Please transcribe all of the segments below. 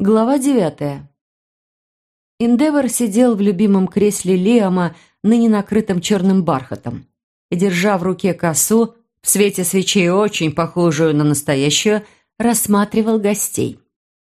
Глава девятая. Индевор сидел в любимом кресле Лиама, ныне накрытом черным бархатом, и, держа в руке косу, в свете свечей очень похожую на настоящую, рассматривал гостей.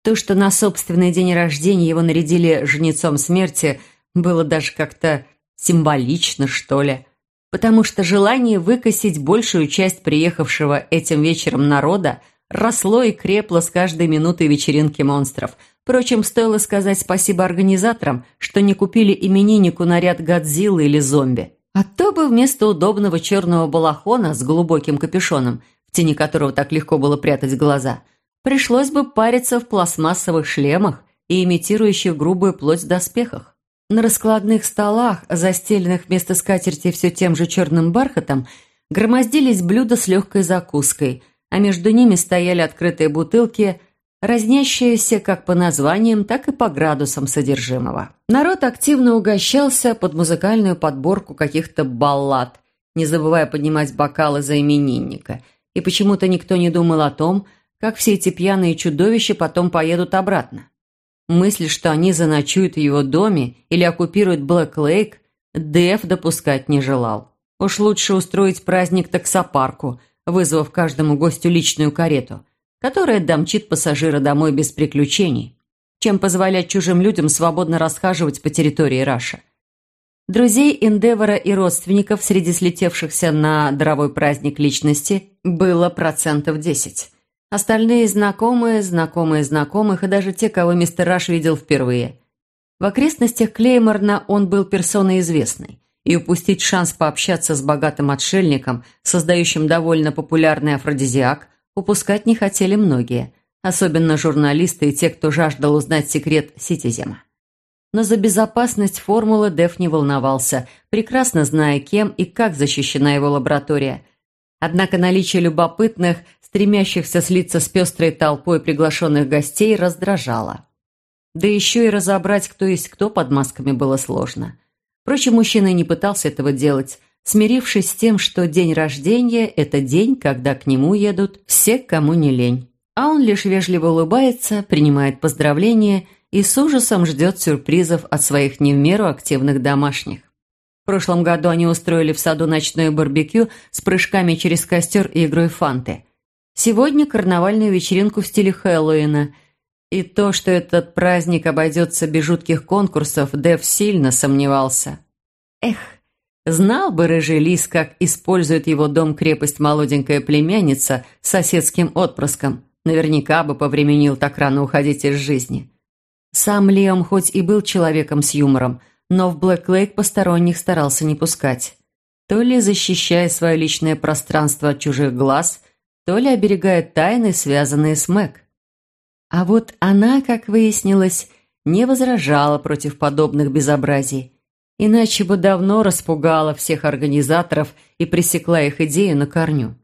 То, что на собственный день рождения его нарядили жнецом смерти, было даже как-то символично, что ли, потому что желание выкосить большую часть приехавшего этим вечером народа росло и крепло с каждой минутой вечеринки монстров. Впрочем, стоило сказать спасибо организаторам, что не купили имениннику наряд Годзиллы или зомби. А то бы вместо удобного черного балахона с глубоким капюшоном, в тени которого так легко было прятать глаза, пришлось бы париться в пластмассовых шлемах и имитирующих грубую плоть доспехах. На раскладных столах, застеленных вместо скатерти все тем же черным бархатом, громоздились блюда с легкой закуской – а между ними стояли открытые бутылки, разнящиеся как по названиям, так и по градусам содержимого. Народ активно угощался под музыкальную подборку каких-то баллад, не забывая поднимать бокалы за именинника. И почему-то никто не думал о том, как все эти пьяные чудовища потом поедут обратно. Мысль, что они заночуют в его доме или оккупируют Блэк Лейк, Дэв допускать не желал. Уж лучше устроить праздник таксопарку – вызвав каждому гостю личную карету, которая домчит пассажира домой без приключений, чем позволять чужим людям свободно расхаживать по территории Раша. Друзей Эндевора и родственников среди слетевшихся на даровой праздник личности было процентов десять. Остальные знакомые, знакомые знакомых и даже те, кого мистер Раш видел впервые. В окрестностях Клейморна он был персоной известной и упустить шанс пообщаться с богатым отшельником, создающим довольно популярный афродизиак, упускать не хотели многие, особенно журналисты и те, кто жаждал узнать секрет Ситизема. Но за безопасность формулы Деф не волновался, прекрасно зная, кем и как защищена его лаборатория. Однако наличие любопытных, стремящихся слиться с пестрой толпой приглашенных гостей, раздражало. Да еще и разобрать, кто есть кто под масками, было сложно – Впрочем, мужчина не пытался этого делать, смирившись с тем, что день рождения – это день, когда к нему едут все, кому не лень. А он лишь вежливо улыбается, принимает поздравления и с ужасом ждет сюрпризов от своих не в меру активных домашних. В прошлом году они устроили в саду ночное барбекю с прыжками через костер и игрой фанты. Сегодня карнавальную вечеринку в стиле Хэллоуина – и то, что этот праздник обойдется без жутких конкурсов, Дэв сильно сомневался. Эх, знал бы рыжий лис, как использует его дом-крепость молоденькая племянница с соседским отпрыском. Наверняка бы повременил так рано уходить из жизни. Сам Леом хоть и был человеком с юмором, но в Блэк Лейк посторонних старался не пускать. То ли защищая свое личное пространство от чужих глаз, то ли оберегая тайны, связанные с Мэг. А вот она, как выяснилось, не возражала против подобных безобразий, иначе бы давно распугала всех организаторов и пресекла их идею на корню.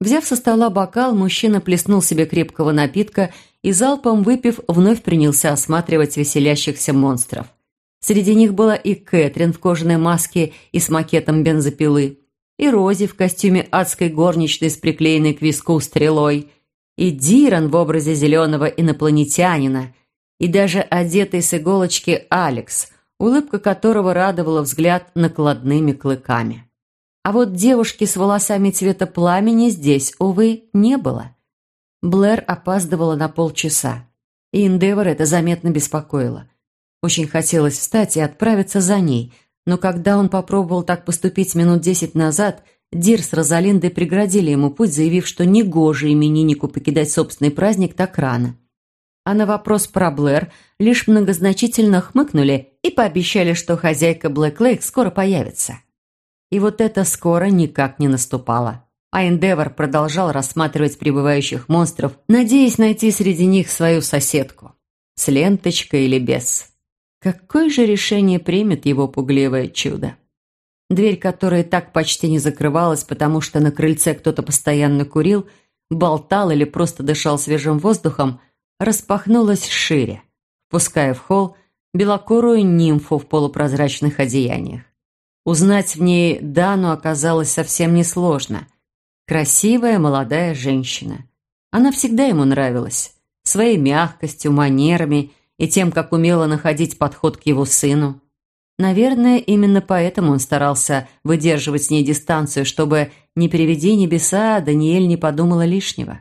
Взяв со стола бокал, мужчина плеснул себе крепкого напитка и, залпом выпив, вновь принялся осматривать веселящихся монстров. Среди них была и Кэтрин в кожаной маске и с макетом бензопилы, и Рози в костюме адской горничной с приклеенной к виску стрелой – и Диран в образе зеленого инопланетянина, и даже одетый с иголочки Алекс, улыбка которого радовала взгляд накладными клыками. А вот девушки с волосами цвета пламени здесь, увы, не было. Блэр опаздывала на полчаса, и Эндевор это заметно беспокоило. Очень хотелось встать и отправиться за ней, но когда он попробовал так поступить минут десять назад – Дир с Розалиндой преградили ему путь, заявив, что негоже имениннику покидать собственный праздник так рано. А на вопрос про Блэр лишь многозначительно хмыкнули и пообещали, что хозяйка Блэк Лейк скоро появится. И вот это скоро никак не наступало. А Эндевор продолжал рассматривать прибывающих монстров, надеясь найти среди них свою соседку. С ленточкой или без. Какое же решение примет его пугливое чудо? Дверь, которая так почти не закрывалась, потому что на крыльце кто-то постоянно курил, болтал или просто дышал свежим воздухом, распахнулась шире, впуская в холл белокурую нимфу в полупрозрачных одеяниях. Узнать в ней Дану оказалось совсем несложно. Красивая молодая женщина. Она всегда ему нравилась. своей мягкостью, манерами и тем, как умело находить подход к его сыну. Наверное, именно поэтому он старался выдерживать с ней дистанцию, чтобы, не приведи небеса, Даниэль не подумала лишнего.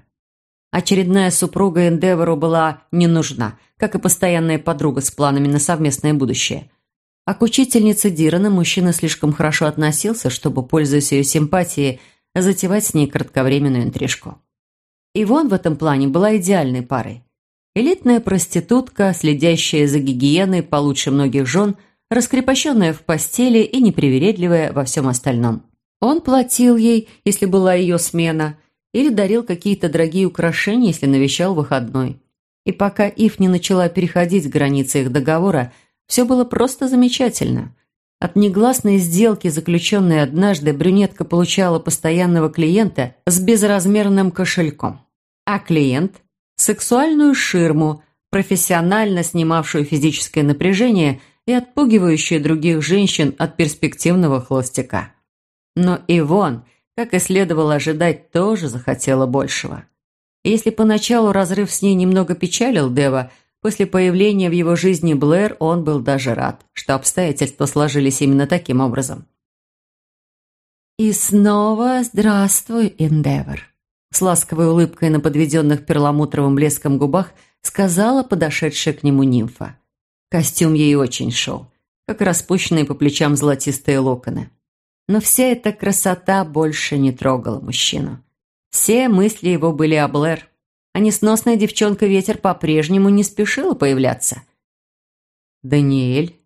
Очередная супруга Эндевору была не нужна, как и постоянная подруга с планами на совместное будущее. А к учительнице Дирана мужчина слишком хорошо относился, чтобы, пользуясь ее симпатией, затевать с ней кратковременную интрижку. Ивон в этом плане была идеальной парой. Элитная проститутка, следящая за гигиеной получше многих жен – раскрепощенная в постели и непривередливая во всем остальном. Он платил ей, если была ее смена, или дарил какие-то дорогие украшения, если навещал выходной. И пока Ив не начала переходить границы их договора, все было просто замечательно. От негласной сделки, заключенной однажды, брюнетка получала постоянного клиента с безразмерным кошельком. А клиент – сексуальную ширму, профессионально снимавшую физическое напряжение – и отпугивающая других женщин от перспективного холостяка. Но Ивон, как и следовало ожидать, тоже захотела большего. И если поначалу разрыв с ней немного печалил Дева, после появления в его жизни Блэр он был даже рад, что обстоятельства сложились именно таким образом. «И снова здравствуй, Эндевор», с ласковой улыбкой на подведенных перламутровым блеском губах сказала подошедшая к нему нимфа. Костюм ей очень шел, как распущенные по плечам золотистые локоны. Но вся эта красота больше не трогала мужчину. Все мысли его были о Блэр, а несносная девчонка-ветер по-прежнему не спешила появляться. «Даниэль?»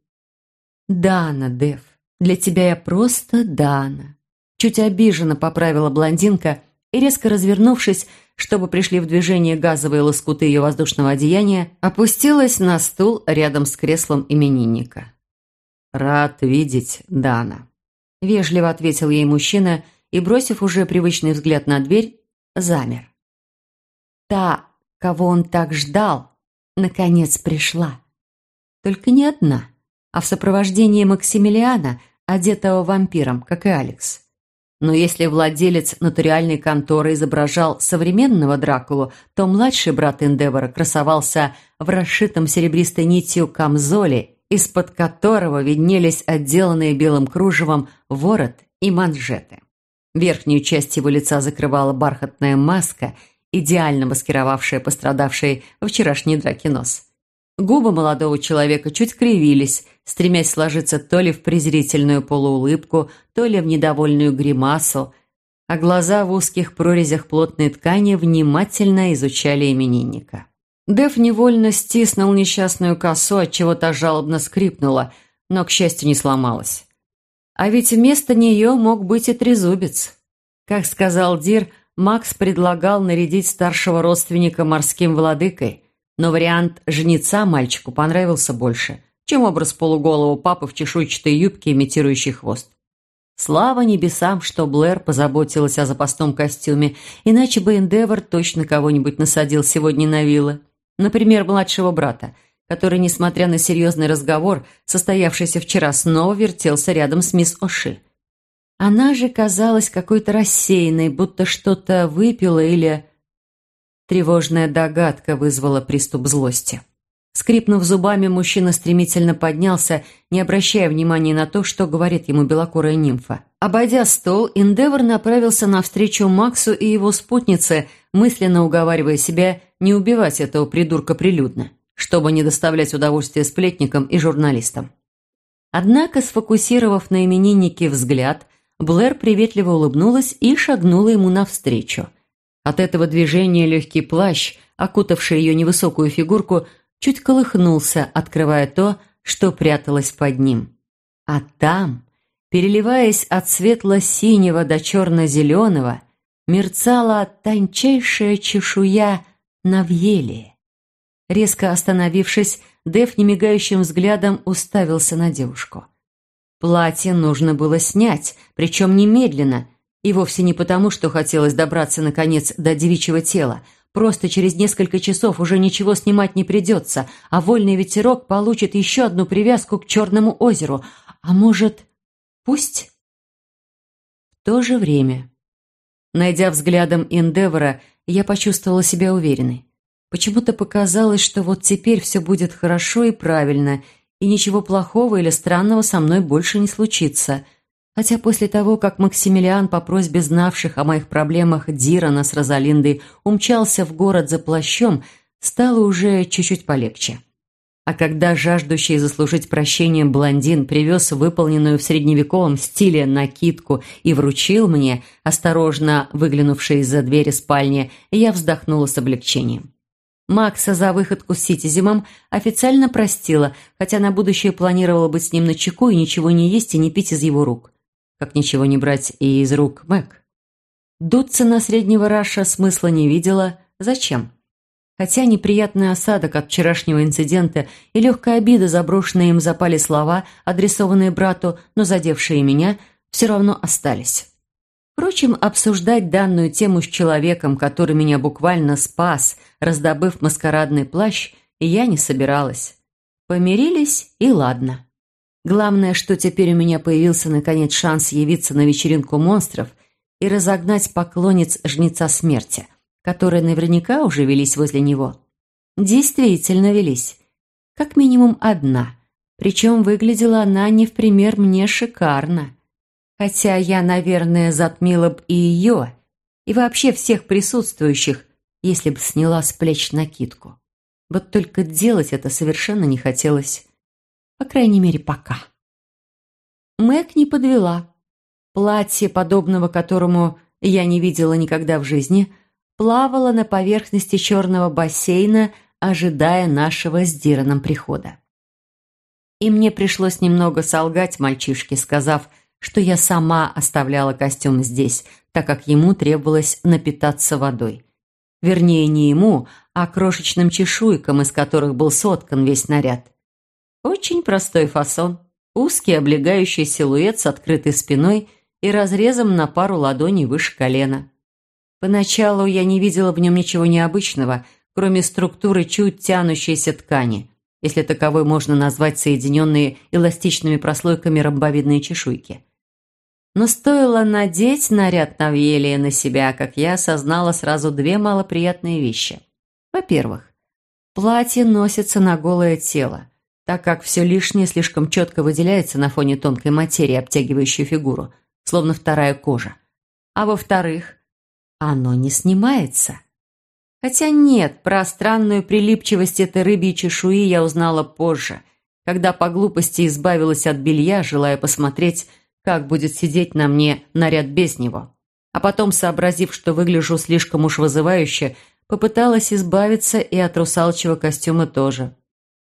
«Дана, Дев, для тебя я просто Дана». Чуть обиженно поправила блондинка и, резко развернувшись, чтобы пришли в движение газовые лоскуты ее воздушного одеяния, опустилась на стул рядом с креслом именинника. «Рад видеть Дана», – вежливо ответил ей мужчина и, бросив уже привычный взгляд на дверь, замер. Та, кого он так ждал, наконец пришла. Только не одна, а в сопровождении Максимилиана, одетого вампиром, как и Алекс. Но если владелец нотариальной конторы изображал современного Дракулу, то младший брат Эндевора красовался в расшитом серебристой нитью камзоле, из-под которого виднелись отделанные белым кружевом ворот и манжеты. Верхнюю часть его лица закрывала бархатная маска, идеально маскировавшая пострадавший во вчерашней нос. Губы молодого человека чуть кривились, стремясь сложиться то ли в презрительную полуулыбку, то ли в недовольную гримасу, а глаза в узких прорезях плотной ткани внимательно изучали именинника. Дев невольно стиснул несчастную косу, отчего та жалобно скрипнула, но, к счастью, не сломалась. А ведь вместо нее мог быть и трезубец. Как сказал Дир, Макс предлагал нарядить старшего родственника морским владыкой – но вариант жнеца мальчику понравился больше, чем образ полуголого папы в чешуйчатой юбке, имитирующей хвост. Слава небесам, что Блэр позаботилась о запасном костюме, иначе бы Эндевор точно кого-нибудь насадил сегодня на вилы. Например, младшего брата, который, несмотря на серьезный разговор, состоявшийся вчера, снова вертелся рядом с мисс Оши. Она же казалась какой-то рассеянной, будто что-то выпила или Тревожная догадка вызвала приступ злости. Скрипнув зубами, мужчина стремительно поднялся, не обращая внимания на то, что говорит ему белокурая нимфа. Обойдя стол, Индевор направился навстречу Максу и его спутнице, мысленно уговаривая себя не убивать этого придурка прилюдно, чтобы не доставлять удовольствия сплетникам и журналистам. Однако, сфокусировав на имениннике взгляд, Блэр приветливо улыбнулась и шагнула ему навстречу – от этого движения легкий плащ, окутавший ее невысокую фигурку, чуть колыхнулся, открывая то, что пряталось под ним. А там, переливаясь от светло-синего до черно-зеленого, мерцала тончайшая чешуя навьелии. Резко остановившись, Дэв немигающим взглядом уставился на девушку. Платье нужно было снять, причем немедленно, и вовсе не потому, что хотелось добраться, наконец, до девичьего тела. Просто через несколько часов уже ничего снимать не придется, а вольный ветерок получит еще одну привязку к Черному озеру. А может, пусть? В то же время, найдя взглядом Эндевора, я почувствовала себя уверенной. Почему-то показалось, что вот теперь все будет хорошо и правильно, и ничего плохого или странного со мной больше не случится. Хотя после того, как Максимилиан по просьбе знавших о моих проблемах Дирана с Розалиндой умчался в город за плащом, стало уже чуть-чуть полегче. А когда жаждущий заслужить прощение блондин привез выполненную в средневековом стиле накидку и вручил мне, осторожно выглянувшей из-за двери спальни, я вздохнула с облегчением. Макса за выходку с Ситизимом официально простила, хотя на будущее планировала быть с ним на чеку и ничего не есть и не пить из его рук. Как ничего не брать и из рук Мэг. Дуться на среднего Раша смысла не видела. Зачем? Хотя неприятный осадок от вчерашнего инцидента и легкая обида, заброшенные им запали слова, адресованные брату, но задевшие меня, все равно остались. Впрочем, обсуждать данную тему с человеком, который меня буквально спас, раздобыв маскарадный плащ, я не собиралась. Помирились, и ладно. Главное, что теперь у меня появился наконец шанс явиться на вечеринку монстров и разогнать поклонниц Жнеца Смерти – которые наверняка уже велись возле него. Действительно велись. Как минимум одна. Причем выглядела она не в пример мне шикарно. Хотя я, наверное, затмила б и ее, и вообще всех присутствующих, если бы сняла с плеч накидку. Вот только делать это совершенно не хотелось. По крайней мере, пока. Мэг не подвела. Платье, подобного которому я не видела никогда в жизни, плавала на поверхности черного бассейна, ожидая нашего с Дираном прихода. И мне пришлось немного солгать мальчишке, сказав, что я сама оставляла костюм здесь, так как ему требовалось напитаться водой. Вернее, не ему, а крошечным чешуйкам, из которых был соткан весь наряд. Очень простой фасон. Узкий облегающий силуэт с открытой спиной и разрезом на пару ладоней выше колена. Поначалу я не видела в нем ничего необычного, кроме структуры чуть тянущейся ткани, если таковой можно назвать соединенные эластичными прослойками ромбовидные чешуйки. Но стоило надеть наряд Навьелия на себя, как я осознала сразу две малоприятные вещи. Во-первых, платье носится на голое тело, так как все лишнее слишком четко выделяется на фоне тонкой материи, обтягивающей фигуру, словно вторая кожа. А во-вторых, оно не снимается. Хотя нет, про странную прилипчивость этой рыбьей чешуи я узнала позже, когда по глупости избавилась от белья, желая посмотреть, как будет сидеть на мне наряд без него. А потом, сообразив, что выгляжу слишком уж вызывающе, попыталась избавиться и от русалчего костюма тоже.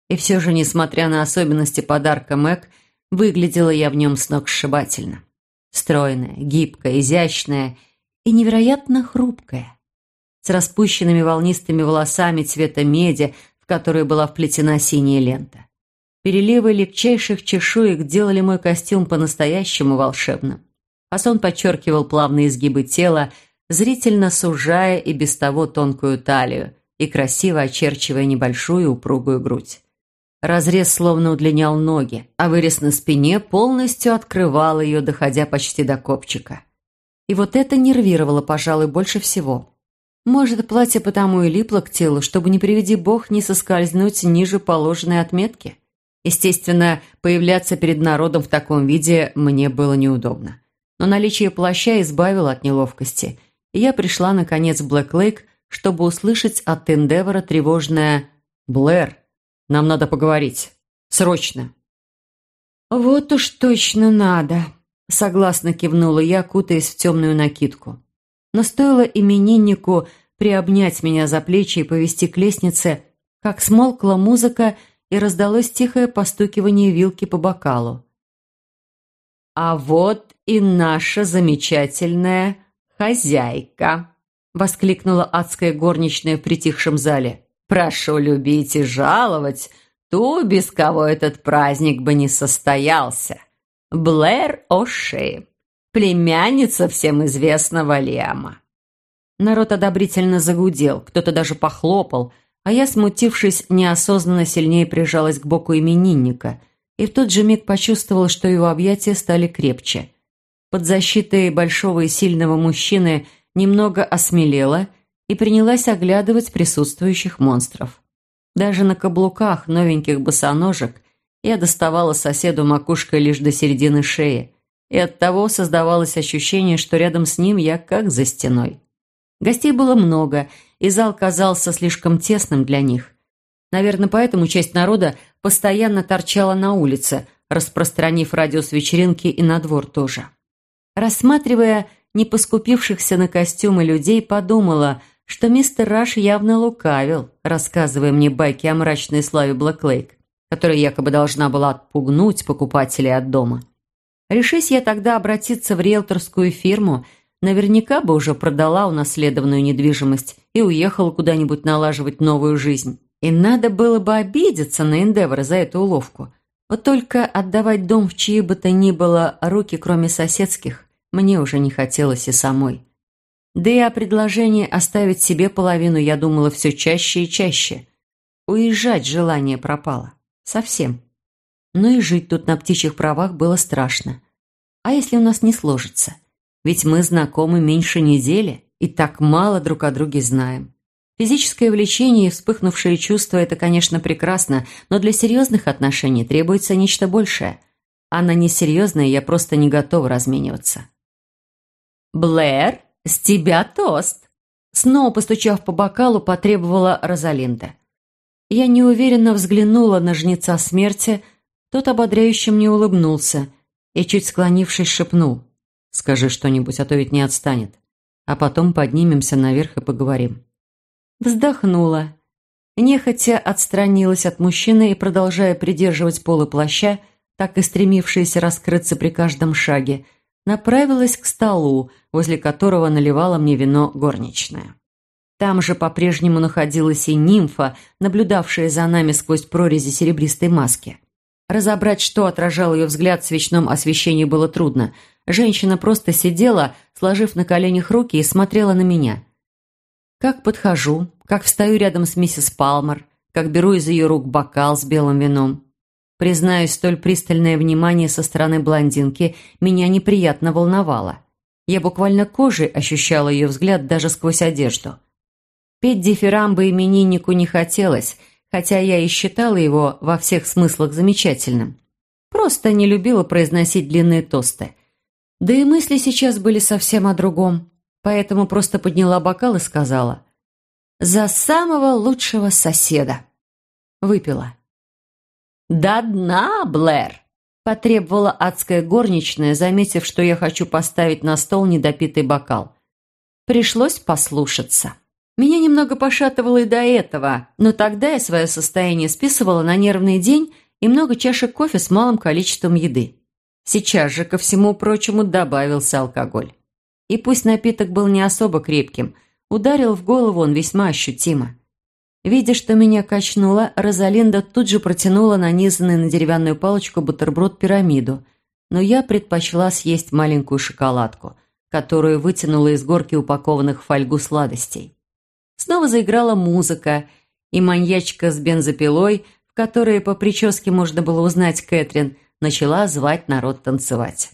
И все же, несмотря на особенности подарка Мэг, выглядела я в нем сногсшибательно. Стройная, гибкая, изящная и невероятно хрупкая, с распущенными волнистыми волосами цвета меди, в которые была вплетена синяя лента. Переливы легчайших чешуек делали мой костюм по-настоящему волшебным. Фасон подчеркивал плавные изгибы тела, зрительно сужая и без того тонкую талию и красиво очерчивая небольшую упругую грудь. Разрез словно удлинял ноги, а вырез на спине полностью открывал ее, доходя почти до копчика. И вот это нервировало, пожалуй, больше всего. Может, платье потому и липло к телу, чтобы, не приведи бог, не соскользнуть ниже положенной отметки. Естественно, появляться перед народом в таком виде мне было неудобно. Но наличие плаща избавило от неловкости, и я пришла, наконец, в Блэк-Лейк, чтобы услышать от Эндевора тревожное «Блэр, нам надо поговорить. Срочно!» «Вот уж точно надо!» Согласно кивнула я, кутаясь в темную накидку. Но стоило имениннику приобнять меня за плечи и повести к лестнице, как смолкла музыка и раздалось тихое постукивание вилки по бокалу. «А вот и наша замечательная хозяйка!» — воскликнула адская горничная в притихшем зале. «Прошу любить и жаловать ту, без кого этот праздник бы не состоялся!» Блэр О'Ши, племянница всем известного Лема. Народ одобрительно загудел, кто-то даже похлопал, а я, смутившись, неосознанно сильнее прижалась к боку именинника и в тот же миг почувствовала, что его объятия стали крепче. Под защитой большого и сильного мужчины немного осмелела и принялась оглядывать присутствующих монстров. Даже на каблуках новеньких босоножек я доставала соседу макушкой лишь до середины шеи, и оттого создавалось ощущение, что рядом с ним я как за стеной. Гостей было много, и зал казался слишком тесным для них. Наверное, поэтому часть народа постоянно торчала на улице, распространив радиус вечеринки и на двор тоже. Рассматривая не поскупившихся на костюмы людей, подумала, что мистер Раш явно лукавил, рассказывая мне байки о мрачной славе Блэклейк, которая якобы должна была отпугнуть покупателей от дома. Решись я тогда обратиться в риэлторскую фирму, наверняка бы уже продала унаследованную недвижимость и уехала куда-нибудь налаживать новую жизнь. И надо было бы обидеться на Эндевора за эту уловку. Вот только отдавать дом в чьи бы то ни было руки, кроме соседских, мне уже не хотелось и самой. Да и о предложении оставить себе половину я думала все чаще и чаще. Уезжать желание пропало. Совсем. Но и жить тут на птичьих правах было страшно. А если у нас не сложится? Ведь мы знакомы меньше недели и так мало друг о друге знаем. Физическое влечение и вспыхнувшие чувства – это, конечно, прекрасно, но для серьезных отношений требуется нечто большее. А на несерьезное я просто не готова размениваться. «Блэр, с тебя тост!» Снова постучав по бокалу, потребовала Розалинда. Я неуверенно взглянула на жнеца смерти, тот ободряюще мне улыбнулся и, чуть склонившись, шепнул. «Скажи что-нибудь, а то ведь не отстанет. А потом поднимемся наверх и поговорим». Вздохнула. Нехотя отстранилась от мужчины и, продолжая придерживать полы плаща, так и стремившиеся раскрыться при каждом шаге, направилась к столу, возле которого наливала мне вино горничная. Там же по-прежнему находилась и нимфа, наблюдавшая за нами сквозь прорези серебристой маски. Разобрать, что отражал ее взгляд в свечном освещении, было трудно. Женщина просто сидела, сложив на коленях руки и смотрела на меня. Как подхожу, как встаю рядом с миссис Палмер, как беру из ее рук бокал с белым вином. Признаюсь, столь пристальное внимание со стороны блондинки меня неприятно волновало. Я буквально кожей ощущала ее взгляд даже сквозь одежду. Петь дифирамбы имениннику не хотелось, хотя я и считала его во всех смыслах замечательным. Просто не любила произносить длинные тосты. Да и мысли сейчас были совсем о другом поэтому просто подняла бокал и сказала «За самого лучшего соседа». Выпила. «До дна, Блэр!» – потребовала адская горничная, заметив, что я хочу поставить на стол недопитый бокал. Пришлось послушаться. Меня немного пошатывало и до этого, но тогда я свое состояние списывала на нервный день и много чашек кофе с малым количеством еды. Сейчас же, ко всему прочему, добавился алкоголь. И пусть напиток был не особо крепким, ударил в голову он весьма ощутимо. Видя, что меня качнуло, Розалинда тут же протянула нанизанный на деревянную палочку бутерброд-пирамиду, но я предпочла съесть маленькую шоколадку, которую вытянула из горки упакованных в фольгу сладостей. Снова заиграла музыка, и маньячка с бензопилой, в которой по прическе можно было узнать Кэтрин, начала звать народ танцевать.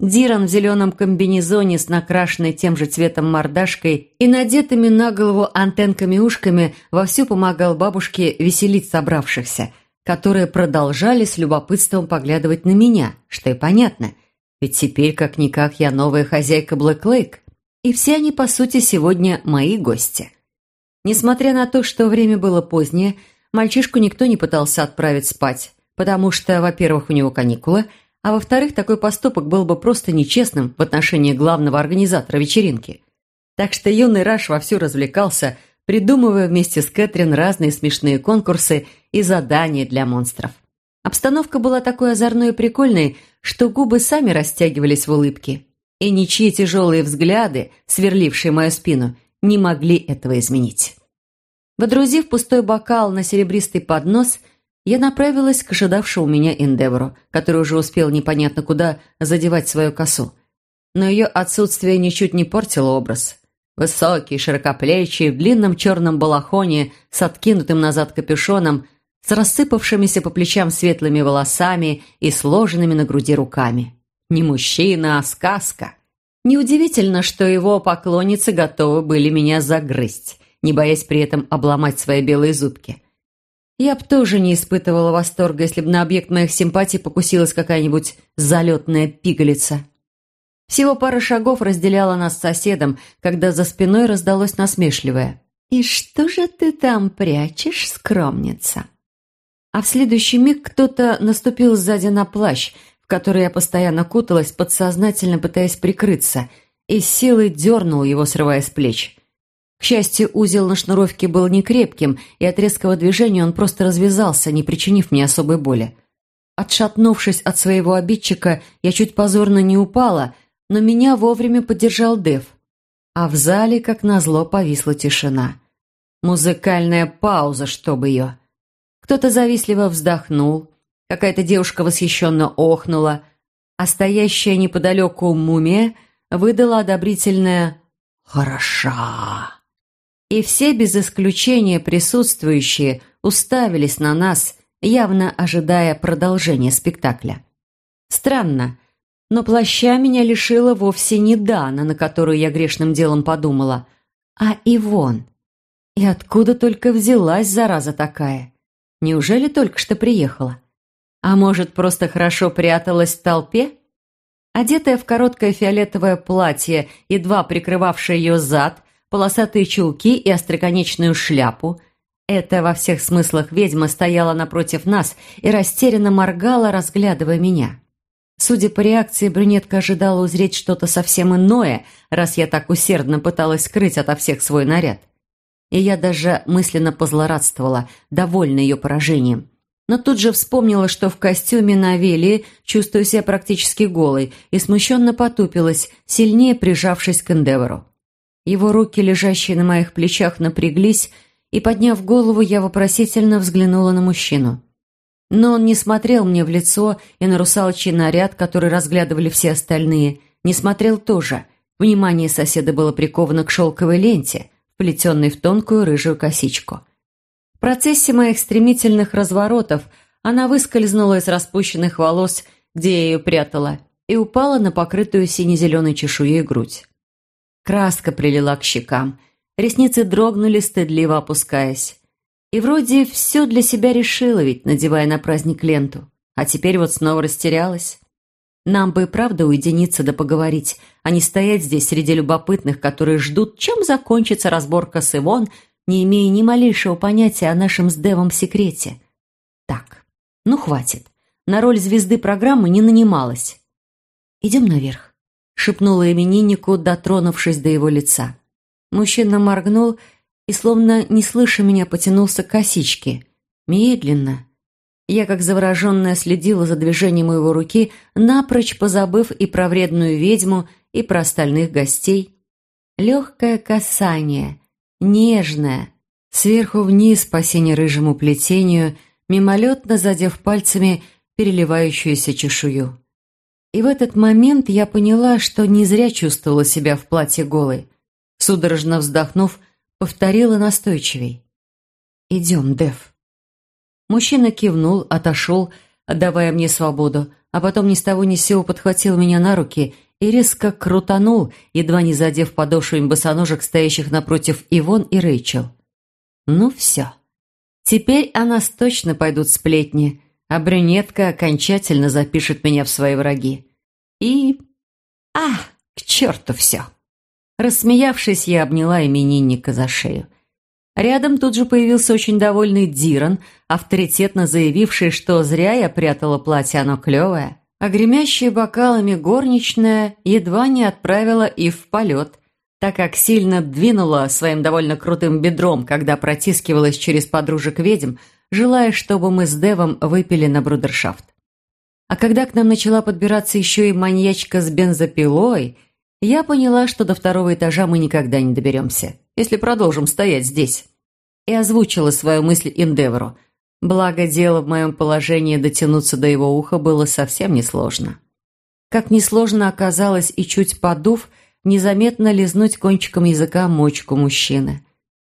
Диран в зеленом комбинезоне с накрашенной тем же цветом мордашкой и надетыми на голову антенками-ушками вовсю помогал бабушке веселить собравшихся, которые продолжали с любопытством поглядывать на меня, что и понятно, ведь теперь как-никак я новая хозяйка Блэк Лейк, и все они, по сути, сегодня мои гости. Несмотря на то, что время было позднее, мальчишку никто не пытался отправить спать, потому что, во-первых, у него каникулы – а во-вторых, такой поступок был бы просто нечестным в отношении главного организатора вечеринки. Так что юный Раш вовсю развлекался, придумывая вместе с Кэтрин разные смешные конкурсы и задания для монстров. Обстановка была такой озорной и прикольной, что губы сами растягивались в улыбке. И ничьи тяжелые взгляды, сверлившие мою спину, не могли этого изменить. Водрузив пустой бокал на серебристый поднос – я направилась к ожидавшему меня Эндевру, который уже успел непонятно куда задевать свою косу. Но ее отсутствие ничуть не портило образ. Высокий, широкоплечий, в длинном черном балахоне, с откинутым назад капюшоном, с рассыпавшимися по плечам светлыми волосами и сложенными на груди руками. Не мужчина, а сказка. Неудивительно, что его поклонницы готовы были меня загрызть, не боясь при этом обломать свои белые зубки. Я б тоже не испытывала восторга, если бы на объект моих симпатий покусилась какая-нибудь залетная пигалица. Всего пара шагов разделяла нас с соседом, когда за спиной раздалось насмешливое. «И что же ты там прячешь, скромница?» А в следующий миг кто-то наступил сзади на плащ, в который я постоянно куталась, подсознательно пытаясь прикрыться, и силой дернул его, срывая с плеч. К счастью, узел на шнуровке был не крепким, и от резкого движения он просто развязался, не причинив мне особой боли. Отшатнувшись от своего обидчика, я чуть позорно не упала, но меня вовремя поддержал Дев. А в зале, как назло, повисла тишина. Музыкальная пауза, чтобы ее. Кто-то завистливо вздохнул, какая-то девушка восхищенно охнула, а стоящая неподалеку мумия выдала одобрительное «Хороша». И все без исключения присутствующие уставились на нас, явно ожидая продолжения спектакля. Странно, но плаща меня лишила вовсе не Дана, на которую я грешным делом подумала, а Ивон. И откуда только взялась зараза такая? Неужели только что приехала? А может, просто хорошо пряталась в толпе? Одетая в короткое фиолетовое платье, едва прикрывавшее ее зад, полосатые чулки и остроконечную шляпу. Это во всех смыслах ведьма стояла напротив нас и растерянно моргала, разглядывая меня. Судя по реакции, брюнетка ожидала узреть что-то совсем иное, раз я так усердно пыталась скрыть ото всех свой наряд. И я даже мысленно позлорадствовала, довольна ее поражением. Но тут же вспомнила, что в костюме на Велии чувствую себя практически голой и смущенно потупилась, сильнее прижавшись к Эндевору. Его руки, лежащие на моих плечах, напряглись, и, подняв голову, я вопросительно взглянула на мужчину. Но он не смотрел мне в лицо и на русалочий наряд, который разглядывали все остальные, не смотрел тоже. Внимание соседа было приковано к шелковой ленте, вплетенной в тонкую рыжую косичку. В процессе моих стремительных разворотов она выскользнула из распущенных волос, где я ее прятала, и упала на покрытую сине-зеленой чешуей грудь. Краска прилила к щекам, ресницы дрогнули, стыдливо опускаясь. И вроде все для себя решила ведь, надевая на праздник ленту. А теперь вот снова растерялась. Нам бы и правда уединиться да поговорить, а не стоять здесь среди любопытных, которые ждут, чем закончится разборка с Ивон, не имея ни малейшего понятия о нашем с Девом секрете. Так, ну хватит. На роль звезды программы не нанималась. Идем наверх шепнула имениннику, дотронувшись до его лица. Мужчина моргнул и, словно не слыша меня, потянулся к косичке. Медленно. Я, как завороженная, следила за движением его руки, напрочь позабыв и про вредную ведьму, и про остальных гостей. Легкое касание, нежное, сверху вниз по сине-рыжему плетению, мимолетно задев пальцами переливающуюся чешую. И в этот момент я поняла, что не зря чувствовала себя в платье голой. Судорожно вздохнув, повторила настойчивей. «Идем, Дев». Мужчина кивнул, отошел, отдавая мне свободу, а потом ни с того ни с сего подхватил меня на руки и резко крутанул, едва не задев подошвами босоножек, стоящих напротив Ивон и Рэйчел. «Ну все. Теперь о нас точно пойдут сплетни» а брюнетка окончательно запишет меня в свои враги. И... А, к черту все. Рассмеявшись, я обняла именинника за шею. Рядом тут же появился очень довольный Диран, авторитетно заявивший, что зря я прятала платье, оно клевое, а гремящая бокалами горничная едва не отправила и в полет, так как сильно двинула своим довольно крутым бедром, когда протискивалась через подружек ведьм, желая, чтобы мы с Девом выпили на брудершафт. А когда к нам начала подбираться еще и маньячка с бензопилой, я поняла, что до второго этажа мы никогда не доберемся, если продолжим стоять здесь. И озвучила свою мысль Индевору. Благо, дело в моем положении дотянуться до его уха было совсем несложно. Как несложно оказалось и чуть подув, незаметно лизнуть кончиком языка мочку мужчины.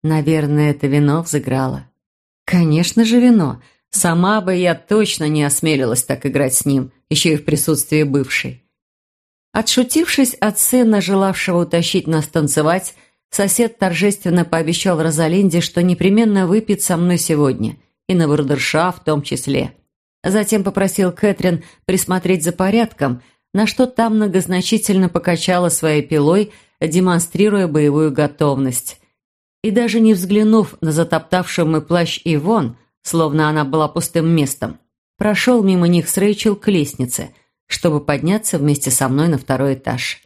Наверное, это вино взыграло. Конечно же, вино. Сама бы я точно не осмелилась так играть с ним, еще и в присутствии бывшей. Отшутившись от сына, желавшего утащить нас танцевать, сосед торжественно пообещал Розалинде, что непременно выпьет со мной сегодня, и на Бурдерша в том числе. Затем попросил Кэтрин присмотреть за порядком, на что там многозначительно покачала своей пилой, демонстрируя боевую готовность. И даже не взглянув на затоптавший мой плащ Ивон, словно она была пустым местом, прошел мимо них с Рэйчел к лестнице – чтобы подняться вместе со мной на второй этаж.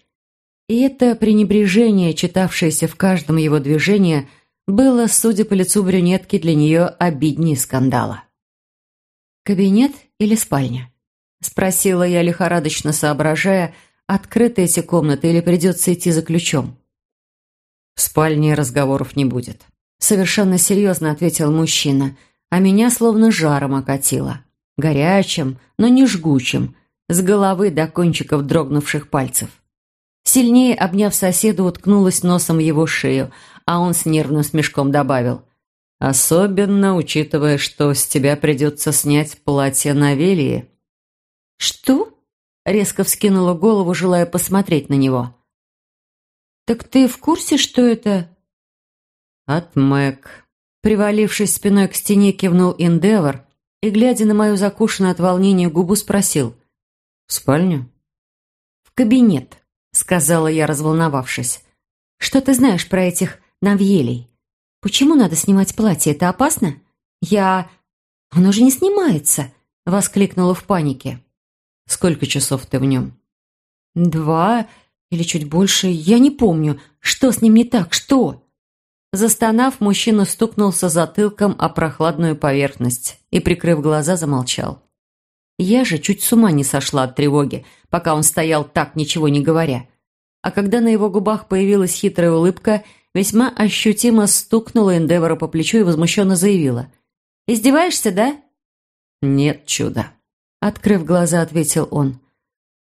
И это пренебрежение, читавшееся в каждом его движении, было, судя по лицу брюнетки, для нее обиднее скандала. «Кабинет или спальня?» – спросила я, лихорадочно соображая, открыты эти комнаты или придется идти за ключом. «В спальне разговоров не будет», – совершенно серьезно ответил мужчина, а меня словно жаром окатило. Горячим, но не жгучим – с головы до кончиков дрогнувших пальцев. Сильнее обняв соседа, уткнулась носом в его шею, а он с нервным смешком добавил. «Особенно, учитывая, что с тебя придется снять платье на Велии». «Что?» — резко вскинула голову, желая посмотреть на него. «Так ты в курсе, что это...» «От Мэг». Привалившись спиной к стене, кивнул Индевор и, глядя на мою закушенную от волнения губу, спросил — «В спальню?» «В кабинет», — сказала я, разволновавшись. «Что ты знаешь про этих навьелей? Почему надо снимать платье? Это опасно?» «Я... Оно же не снимается!» — воскликнула в панике. «Сколько часов ты в нем?» «Два или чуть больше. Я не помню. Что с ним не так? Что?» Застонав, мужчина стукнулся затылком о прохладную поверхность и, прикрыв глаза, замолчал. Я же чуть с ума не сошла от тревоги, пока он стоял так, ничего не говоря. А когда на его губах появилась хитрая улыбка, весьма ощутимо стукнула Эндевора по плечу и возмущенно заявила. «Издеваешься, да?» «Нет чуда», — открыв глаза, ответил он.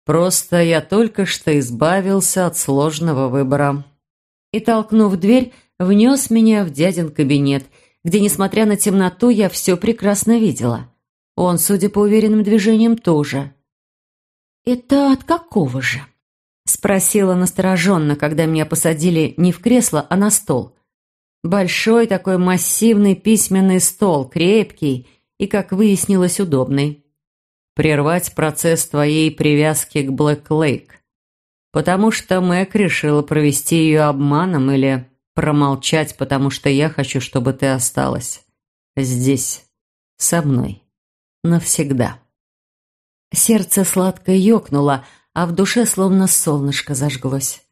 «Просто я только что избавился от сложного выбора». И, толкнув дверь, внес меня в дядин кабинет, где, несмотря на темноту, я все прекрасно видела. Он, судя по уверенным движениям, тоже. «Это от какого же?» Спросила настороженно, когда меня посадили не в кресло, а на стол. Большой такой массивный письменный стол, крепкий и, как выяснилось, удобный. «Прервать процесс твоей привязки к Блэк Лейк. Потому что Мэг решила провести ее обманом или промолчать, потому что я хочу, чтобы ты осталась. Здесь, со мной» навсегда. Сердце сладко ёкнуло, а в душе словно солнышко зажглось.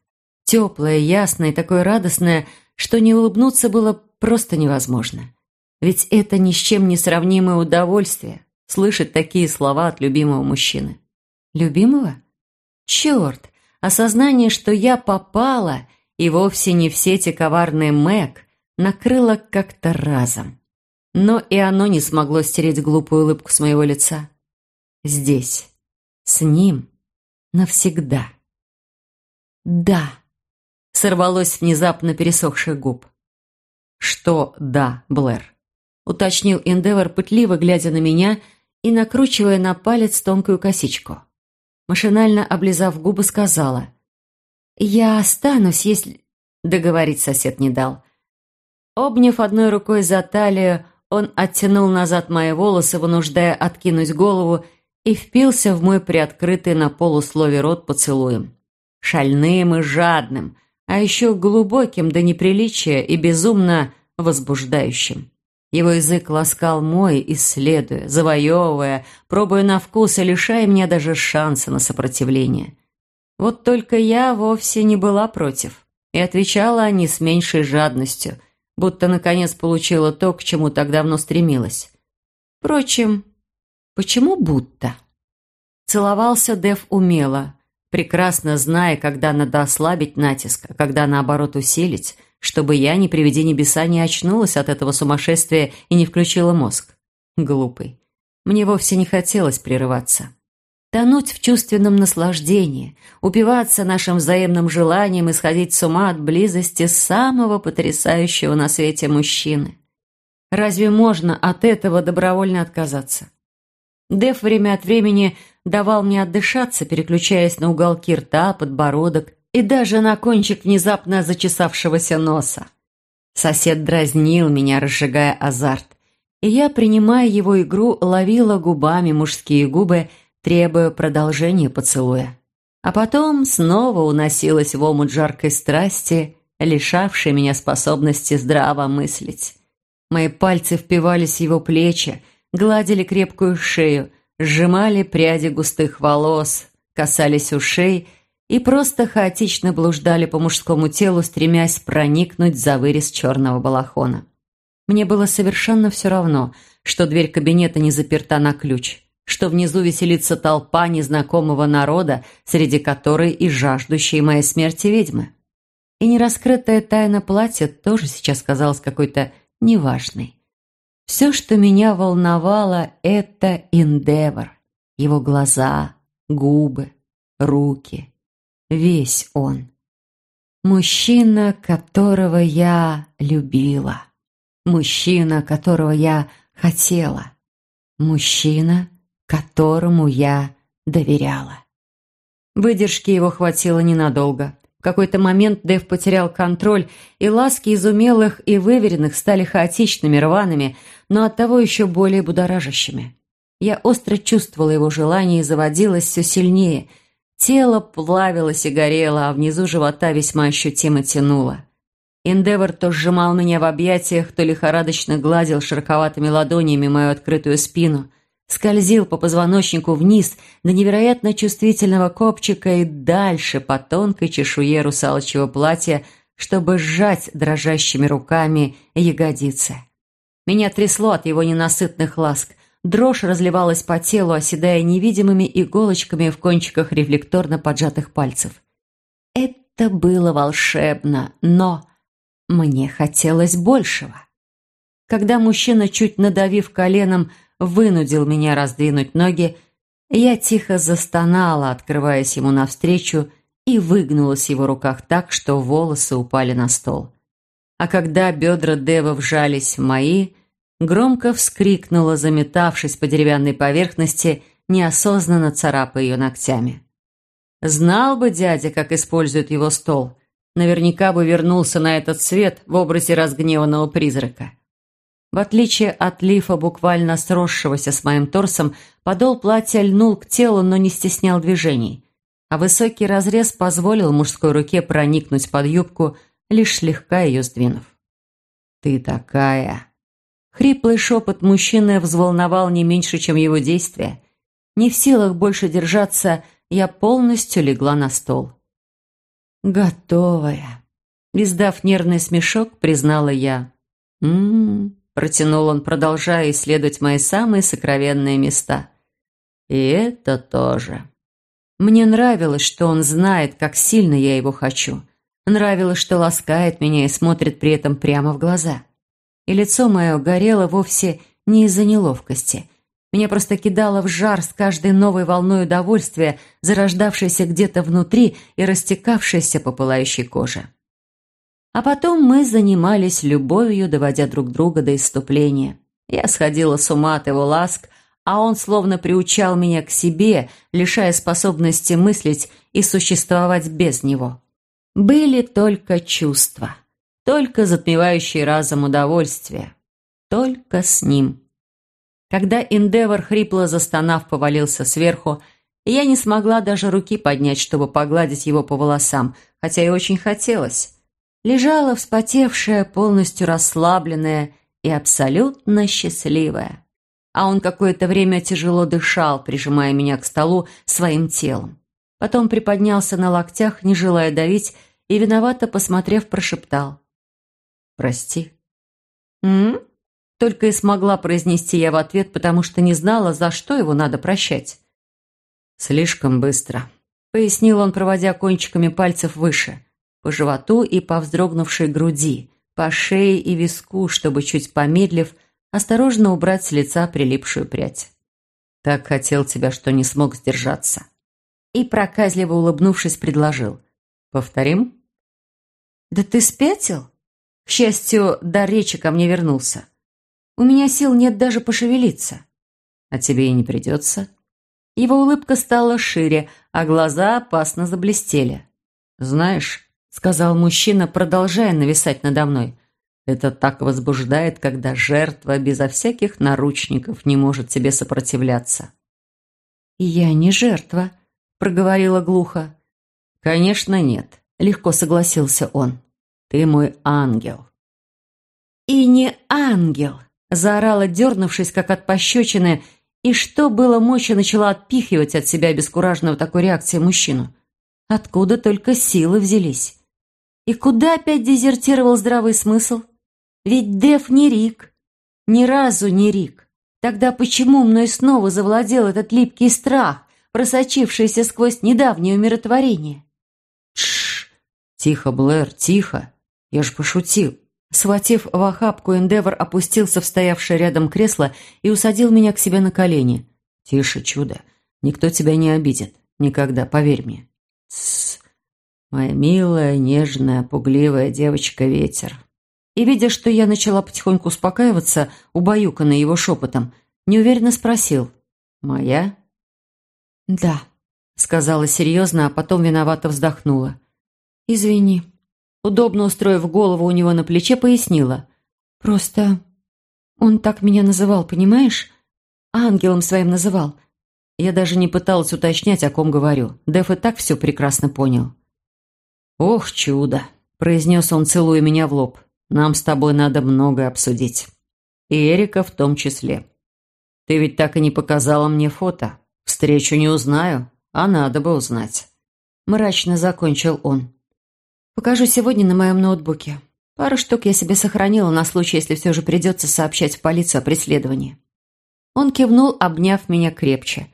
Теплое, ясное такое радостное, что не улыбнуться было просто невозможно. Ведь это ни с чем не сравнимое удовольствие слышать такие слова от любимого мужчины. Любимого? Черт! Осознание, что я попала, и вовсе не все эти коварные Мэг, накрыло как-то разом. Но и оно не смогло стереть глупую улыбку с моего лица. Здесь, с ним, навсегда. «Да», — сорвалось внезапно пересохших губ. «Что «да», Блэр?» — уточнил Эндевор, пытливо глядя на меня и накручивая на палец тонкую косичку. Машинально облизав губы, сказала. «Я останусь, если...» Договорить сосед не дал. Обняв одной рукой за талию, он оттянул назад мои волосы, вынуждая откинуть голову, и впился в мой приоткрытый на полуслове рот поцелуем. Шальным и жадным, а еще глубоким до неприличия и безумно возбуждающим. Его язык ласкал мой, исследуя, завоевывая, пробуя на вкус и лишая меня даже шанса на сопротивление. Вот только я вовсе не была против и отвечала не с меньшей жадностью – будто наконец получила то, к чему так давно стремилась. Впрочем, почему будто? Целовался Дев умело, прекрасно зная, когда надо ослабить натиск, а когда, наоборот, усилить, чтобы я, не приведи небеса, не очнулась от этого сумасшествия и не включила мозг. Глупый. Мне вовсе не хотелось прерываться тонуть в чувственном наслаждении, упиваться нашим взаимным желанием и сходить с ума от близости самого потрясающего на свете мужчины. Разве можно от этого добровольно отказаться? Дев время от времени давал мне отдышаться, переключаясь на уголки рта, подбородок и даже на кончик внезапно зачесавшегося носа. Сосед дразнил меня, разжигая азарт, и я, принимая его игру, ловила губами мужские губы, требуя продолжения поцелуя. А потом снова уносилась в омут жаркой страсти, лишавшей меня способности здраво мыслить. Мои пальцы впивались в его плечи, гладили крепкую шею, сжимали пряди густых волос, касались ушей и просто хаотично блуждали по мужскому телу, стремясь проникнуть за вырез черного балахона. Мне было совершенно все равно, что дверь кабинета не заперта на ключ, что внизу веселится толпа незнакомого народа, среди которой и жаждущие моей смерти ведьмы. И нераскрытая тайна платья тоже сейчас казалась какой-то неважной. Все, что меня волновало, это Индевор, его глаза, губы, руки, весь он. Мужчина, которого я любила. Мужчина, которого я хотела. Мужчина, которому я доверяла. Выдержки его хватило ненадолго. В какой-то момент Дэв потерял контроль, и ласки из умелых и выверенных стали хаотичными, рваными, но оттого еще более будоражащими. Я остро чувствовала его желание и заводилась все сильнее. Тело плавилось и горело, а внизу живота весьма ощутимо тянуло. Эндевор то сжимал меня в объятиях, то лихорадочно гладил широковатыми ладонями мою открытую спину – скользил по позвоночнику вниз до невероятно чувствительного копчика и дальше по тонкой чешуе русалочьего платья, чтобы сжать дрожащими руками ягодицы. Меня трясло от его ненасытных ласк. Дрожь разливалась по телу, оседая невидимыми иголочками в кончиках рефлекторно поджатых пальцев. Это было волшебно, но мне хотелось большего. Когда мужчина, чуть надавив коленом, вынудил меня раздвинуть ноги, я тихо застонала, открываясь ему навстречу, и выгнулась в его руках так, что волосы упали на стол. А когда бедра Дева вжались в мои, громко вскрикнула, заметавшись по деревянной поверхности, неосознанно царапая ее ногтями. Знал бы дядя, как использует его стол, наверняка бы вернулся на этот свет в образе разгневанного призрака. В отличие от лифа, буквально сросшегося с моим торсом, подол платья льнул к телу, но не стеснял движений. А высокий разрез позволил мужской руке проникнуть под юбку, лишь слегка ее сдвинув. «Ты такая!» Хриплый шепот мужчины взволновал не меньше, чем его действия. Не в силах больше держаться, я полностью легла на стол. «Готовая!» Издав нервный смешок, признала я. «М-м-м!» Протянул он, продолжая исследовать мои самые сокровенные места. И это тоже. Мне нравилось, что он знает, как сильно я его хочу. Нравилось, что ласкает меня и смотрит при этом прямо в глаза. И лицо мое горело вовсе не из-за неловкости. Меня просто кидало в жар с каждой новой волной удовольствия, зарождавшейся где-то внутри и растекавшейся по пылающей коже. А потом мы занимались любовью, доводя друг друга до иступления. Я сходила с ума от его ласк, а он словно приучал меня к себе, лишая способности мыслить и существовать без него. Были только чувства, только затмевающие разум удовольствия, только с ним. Когда Индевор, хрипло застонав, повалился сверху, я не смогла даже руки поднять, чтобы погладить его по волосам, хотя и очень хотелось лежала вспотевшая, полностью расслабленная и абсолютно счастливая. А он какое-то время тяжело дышал, прижимая меня к столу своим телом. Потом приподнялся на локтях, не желая давить, и, виновато посмотрев, прошептал. «Прости». «М?», Только и смогла произнести я в ответ, потому что не знала, за что его надо прощать. «Слишком быстро», — пояснил он, проводя кончиками пальцев выше по животу и по вздрогнувшей груди, по шее и виску, чтобы, чуть помедлив, осторожно убрать с лица прилипшую прядь. «Так хотел тебя, что не смог сдержаться». И, проказливо улыбнувшись, предложил. «Повторим?» «Да ты спятил?» К счастью, до речи ко мне вернулся. «У меня сил нет даже пошевелиться». «А тебе и не придется». Его улыбка стала шире, а глаза опасно заблестели. «Знаешь», — сказал мужчина, продолжая нависать надо мной, «это так возбуждает, когда жертва безо всяких наручников не может тебе сопротивляться». «Я не жертва», — проговорила глухо. «Конечно нет», — легко согласился он. «Ты мой ангел». «И не ангел», — заорала, дернувшись, как от пощечины, и что было мочи начала отпихивать от себя бескуражного такой реакции мужчину. Откуда только силы взялись? И куда опять дезертировал здравый смысл? Ведь Дев не Рик. Ни разу не Рик. Тогда почему мной снова завладел этот липкий страх, просочившийся сквозь недавнее умиротворение? Тш! Тихо, Блэр, тихо. Я же пошутил. Схватив в охапку, Эндевор опустился в стоявшее рядом кресло и усадил меня к себе на колени. «Тише, чудо. Никто тебя не обидит. Никогда, поверь мне». «Тссс, моя милая, нежная, пугливая девочка-ветер». И, видя, что я начала потихоньку успокаиваться, убаюканный его шепотом, неуверенно спросил «Моя?» «Да», — сказала серьезно, а потом виновато вздохнула. «Извини» удобно устроив голову у него на плече, пояснила. «Просто он так меня называл, понимаешь? Ангелом своим называл. Я даже не пыталась уточнять, о ком говорю. Дэф и так все прекрасно понял». «Ох, чудо!» – произнес он, целуя меня в лоб. «Нам с тобой надо многое обсудить. И Эрика в том числе. Ты ведь так и не показала мне фото. Встречу не узнаю, а надо бы узнать». Мрачно закончил он. Покажу сегодня на моем ноутбуке. Пару штук я себе сохранила на случай, если все же придется сообщать в полицию о преследовании». Он кивнул, обняв меня крепче.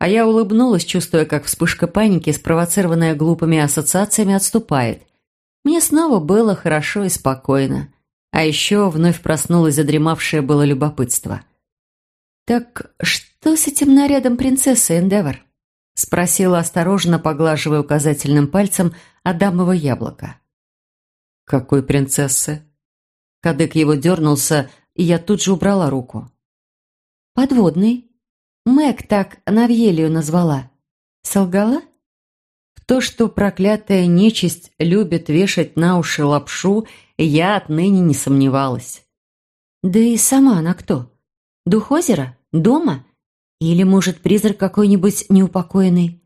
А я улыбнулась, чувствуя, как вспышка паники, спровоцированная глупыми ассоциациями, отступает. Мне снова было хорошо и спокойно. А еще вновь проснулось задремавшее было любопытство. «Так что с этим нарядом принцессы, Эндевор?» Спросила осторожно, поглаживая указательным пальцем Адамово яблоко. «Какой принцессы?» Кадык его дернулся, и я тут же убрала руку. «Подводный. Мэг так Навьелию назвала. Солгала?» В то, что проклятая нечисть любит вешать на уши лапшу, я отныне не сомневалась. «Да и сама она кто? Дух озера? Дома? Или, может, призрак какой-нибудь неупокоенный?»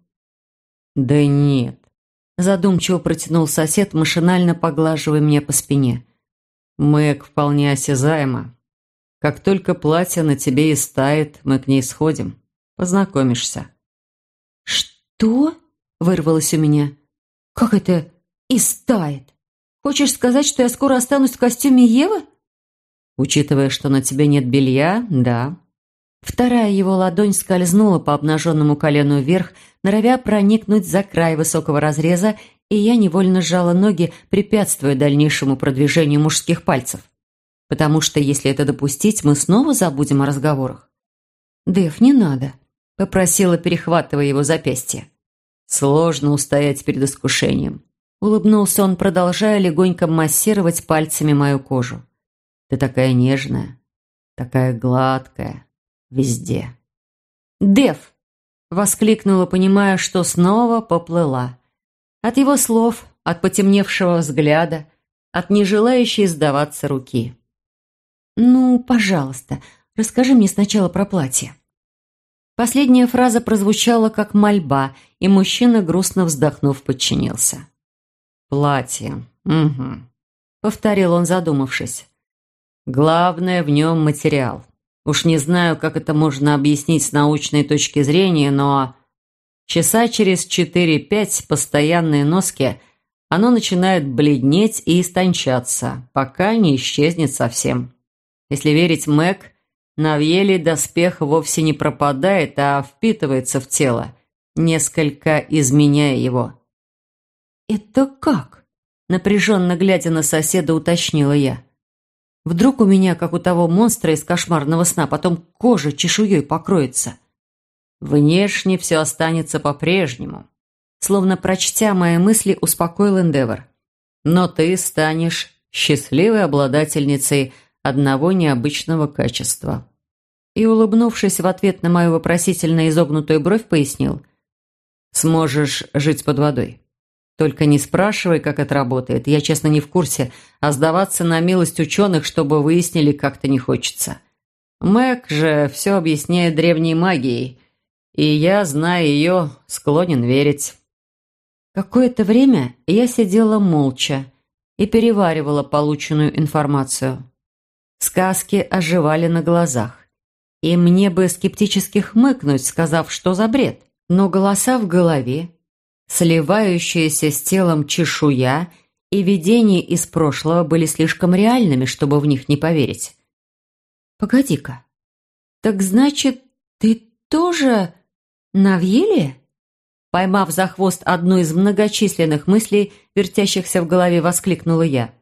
«Да нет», – задумчиво протянул сосед, машинально поглаживая меня по спине. «Мэг вполне осязаема. Как только платье на тебе истает, мы к ней сходим. Познакомишься». «Что?» – вырвалось у меня. «Как это истает? Хочешь сказать, что я скоро останусь в костюме Евы?» «Учитывая, что на тебе нет белья, да», Вторая его ладонь скользнула по обнаженному колену вверх, норовя проникнуть за край высокого разреза, и я невольно сжала ноги, препятствуя дальнейшему продвижению мужских пальцев. Потому что, если это допустить, мы снова забудем о разговорах. «Дэв, не надо», — попросила, перехватывая его запястье. «Сложно устоять перед искушением», — улыбнулся он, продолжая легонько массировать пальцами мою кожу. «Ты такая нежная, такая гладкая» везде. «Дев!» — воскликнула, понимая, что снова поплыла. От его слов, от потемневшего взгляда, от нежелающей сдаваться руки. «Ну, пожалуйста, расскажи мне сначала про платье». Последняя фраза прозвучала как мольба, и мужчина, грустно вздохнув, подчинился. «Платье, угу», — повторил он, задумавшись. «Главное в нем материал. Уж не знаю, как это можно объяснить с научной точки зрения, но часа через 4-5 постоянные носки оно начинает бледнеть и истончаться, пока не исчезнет совсем. Если верить Мэг, на Вьеле доспех вовсе не пропадает, а впитывается в тело, несколько изменяя его. «Это как?» Напряженно глядя на соседа, уточнила я. Вдруг у меня, как у того монстра из кошмарного сна, потом кожа чешуей покроется. Внешне все останется по-прежнему. Словно прочтя мои мысли, успокоил Эндевор. Но ты станешь счастливой обладательницей одного необычного качества. и, улыбнувшись в ответ на мою вопросительно изогнутую бровь, пояснил. «Сможешь жить под водой. Только не спрашивай, как это работает. Я, честно, не в курсе, а сдаваться на милость ученых, чтобы выяснили, как-то не хочется. Мэг же все объясняет древней магией, и я, зная ее, склонен верить». Какое-то время я сидела молча и переваривала полученную информацию. Сказки оживали на глазах. И мне бы скептически хмыкнуть, сказав, что за бред. Но голоса в голове, сливающаяся с телом чешуя и видения из прошлого были слишком реальными, чтобы в них не поверить. «Погоди-ка, так значит, ты тоже навьели?» Поймав за хвост одну из многочисленных мыслей, вертящихся в голове, воскликнула я.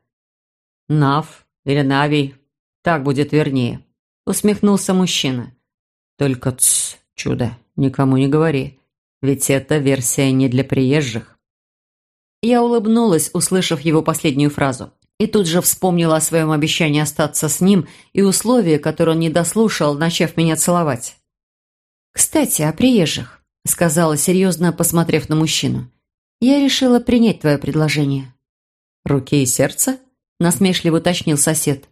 «Нав или Навий, так будет вернее», — усмехнулся мужчина. «Только тс, чудо, никому не говори, ведь эта версия не для приезжих». Я улыбнулась, услышав его последнюю фразу, и тут же вспомнила о своем обещании остаться с ним и условия, которые он не дослушал, начав меня целовать. «Кстати, о приезжих сказала серьезно, посмотрев на мужчину. «Я решила принять твое предложение». «Руки и сердце?» – насмешливо уточнил сосед.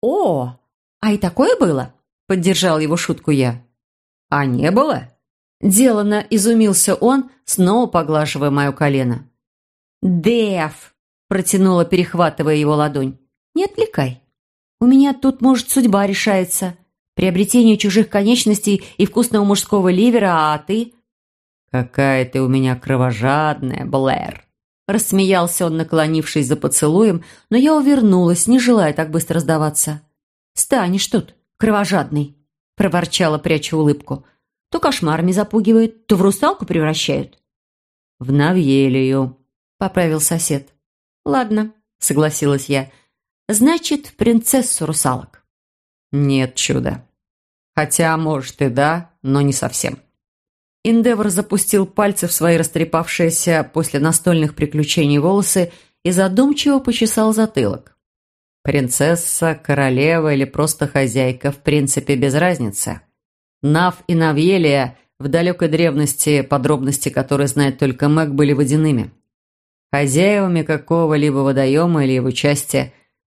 «О, а и такое было?» – поддержал его шутку я. «А не было?» Делано изумился он, снова поглаживая мое колено. «Дэв!» – протянула, перехватывая его ладонь. «Не отвлекай. У меня тут, может, судьба решается. Приобретение чужих конечностей и вкусного мужского ливера, а ты...» «Какая ты у меня кровожадная, Блэр!» Рассмеялся он, наклонившись за поцелуем, но я увернулась, не желая так быстро сдаваться. «Станешь тут, кровожадный!» – проворчала, пряча улыбку. «То кошмарами запугивают, то в русалку превращают». «В Навьелию», – поправил сосед. «Ладно», – согласилась я. «Значит, принцессу русалок». «Нет чуда. Хотя, может, и да, но не совсем». Индевор запустил пальцы в свои растрепавшиеся после настольных приключений волосы и задумчиво почесал затылок. Принцесса, королева или просто хозяйка, в принципе, без разницы. Нав и Навьелия в далекой древности, подробности которые знает только Мэг, были водяными. Хозяевами какого-либо водоема или его части,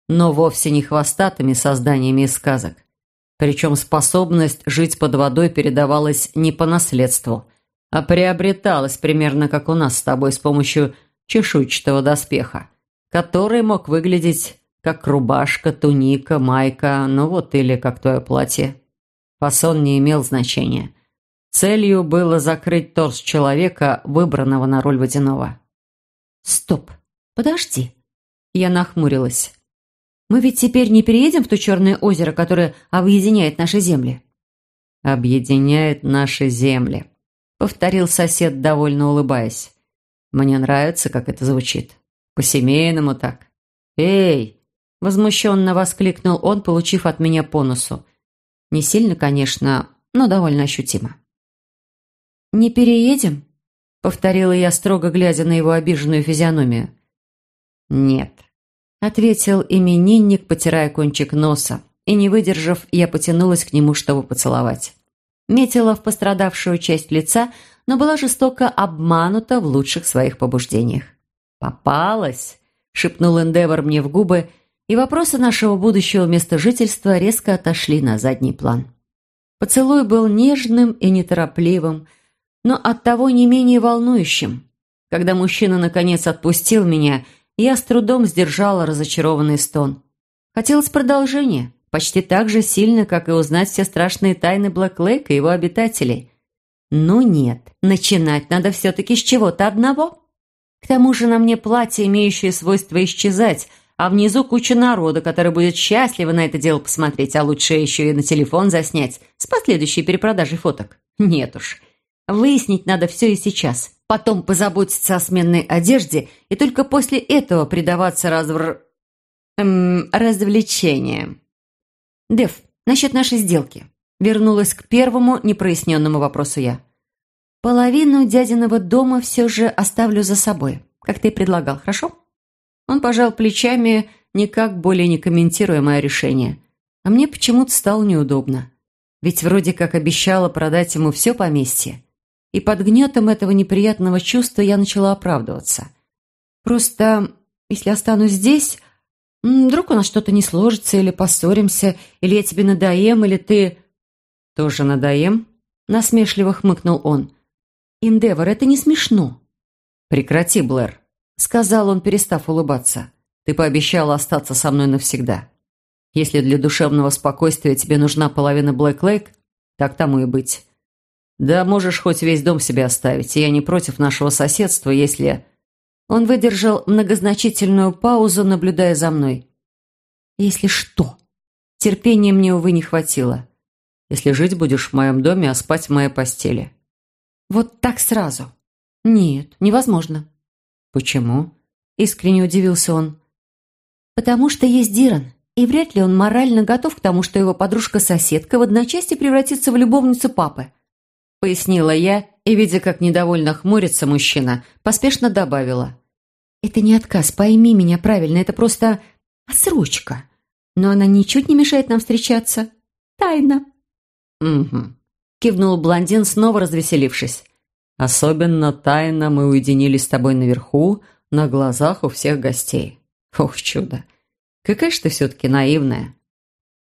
но вовсе не хвостатыми созданиями из сказок. Причем способность жить под водой передавалась не по наследству, а приобреталась примерно как у нас с тобой с помощью чешуйчатого доспеха, который мог выглядеть как рубашка, туника, майка, ну вот или как твое платье. Фасон не имел значения. Целью было закрыть торс человека, выбранного на роль водяного. «Стоп, подожди». Я нахмурилась. Мы ведь теперь не переедем в то черное озеро, которое объединяет наши земли?» «Объединяет наши земли», — повторил сосед, довольно улыбаясь. «Мне нравится, как это звучит. По-семейному так». «Эй!» — возмущенно воскликнул он, получив от меня по носу. Не сильно, конечно, но довольно ощутимо. «Не переедем?» — повторила я, строго глядя на его обиженную физиономию. «Нет», ответил именинник, потирая кончик носа. И не выдержав, я потянулась к нему, чтобы поцеловать. Метила в пострадавшую часть лица, но была жестоко обманута в лучших своих побуждениях. «Попалась!» — шепнул Эндевор мне в губы, и вопросы нашего будущего места жительства резко отошли на задний план. Поцелуй был нежным и неторопливым, но оттого не менее волнующим. Когда мужчина наконец отпустил меня — я с трудом сдержала разочарованный стон. Хотелось продолжения, почти так же сильно, как и узнать все страшные тайны Блэк-Лейка и его обитателей. Но нет, начинать надо все-таки с чего-то одного. К тому же на мне платье, имеющее свойство исчезать, а внизу куча народа, который будет счастливо на это дело посмотреть, а лучше еще и на телефон заснять с последующей перепродажей фоток. Нет уж. Выяснить надо все и сейчас потом позаботиться о сменной одежде и только после этого предаваться развр... Эм, развлечениям. Дев, насчет нашей сделки. Вернулась к первому непроясненному вопросу я. Половину дядиного дома все же оставлю за собой, как ты и предлагал, хорошо? Он пожал плечами, никак более не комментируя мое решение. А мне почему-то стало неудобно. Ведь вроде как обещала продать ему все поместье. И под гнетом этого неприятного чувства я начала оправдываться. Просто, если останусь здесь, вдруг у нас что-то не сложится, или поссоримся, или я тебе надоем, или ты... Тоже надоем? Насмешливо хмыкнул он. «Индевор, это не смешно». «Прекрати, Блэр», — сказал он, перестав улыбаться. «Ты пообещала остаться со мной навсегда. Если для душевного спокойствия тебе нужна половина Блэк Лейк, так тому и быть. Да можешь хоть весь дом себе оставить, я не против нашего соседства, если...» Он выдержал многозначительную паузу, наблюдая за мной. «Если что?» Терпения мне, увы, не хватило. «Если жить будешь в моем доме, а спать в моей постели». «Вот так сразу?» «Нет, невозможно». «Почему?» – искренне удивился он. «Потому что есть Диран, и вряд ли он морально готов к тому, что его подружка-соседка в одночасье превратится в любовницу папы», – пояснила я, и, видя, как недовольно хмурится мужчина, поспешно добавила. «Это не отказ, пойми меня правильно, это просто отсрочка. Но она ничуть не мешает нам встречаться. Тайна». «Угу», – кивнул блондин, снова развеселившись. Особенно тайно мы уединились с тобой наверху, на глазах у всех гостей. Ох, чудо! Какая ж ты все-таки наивная!»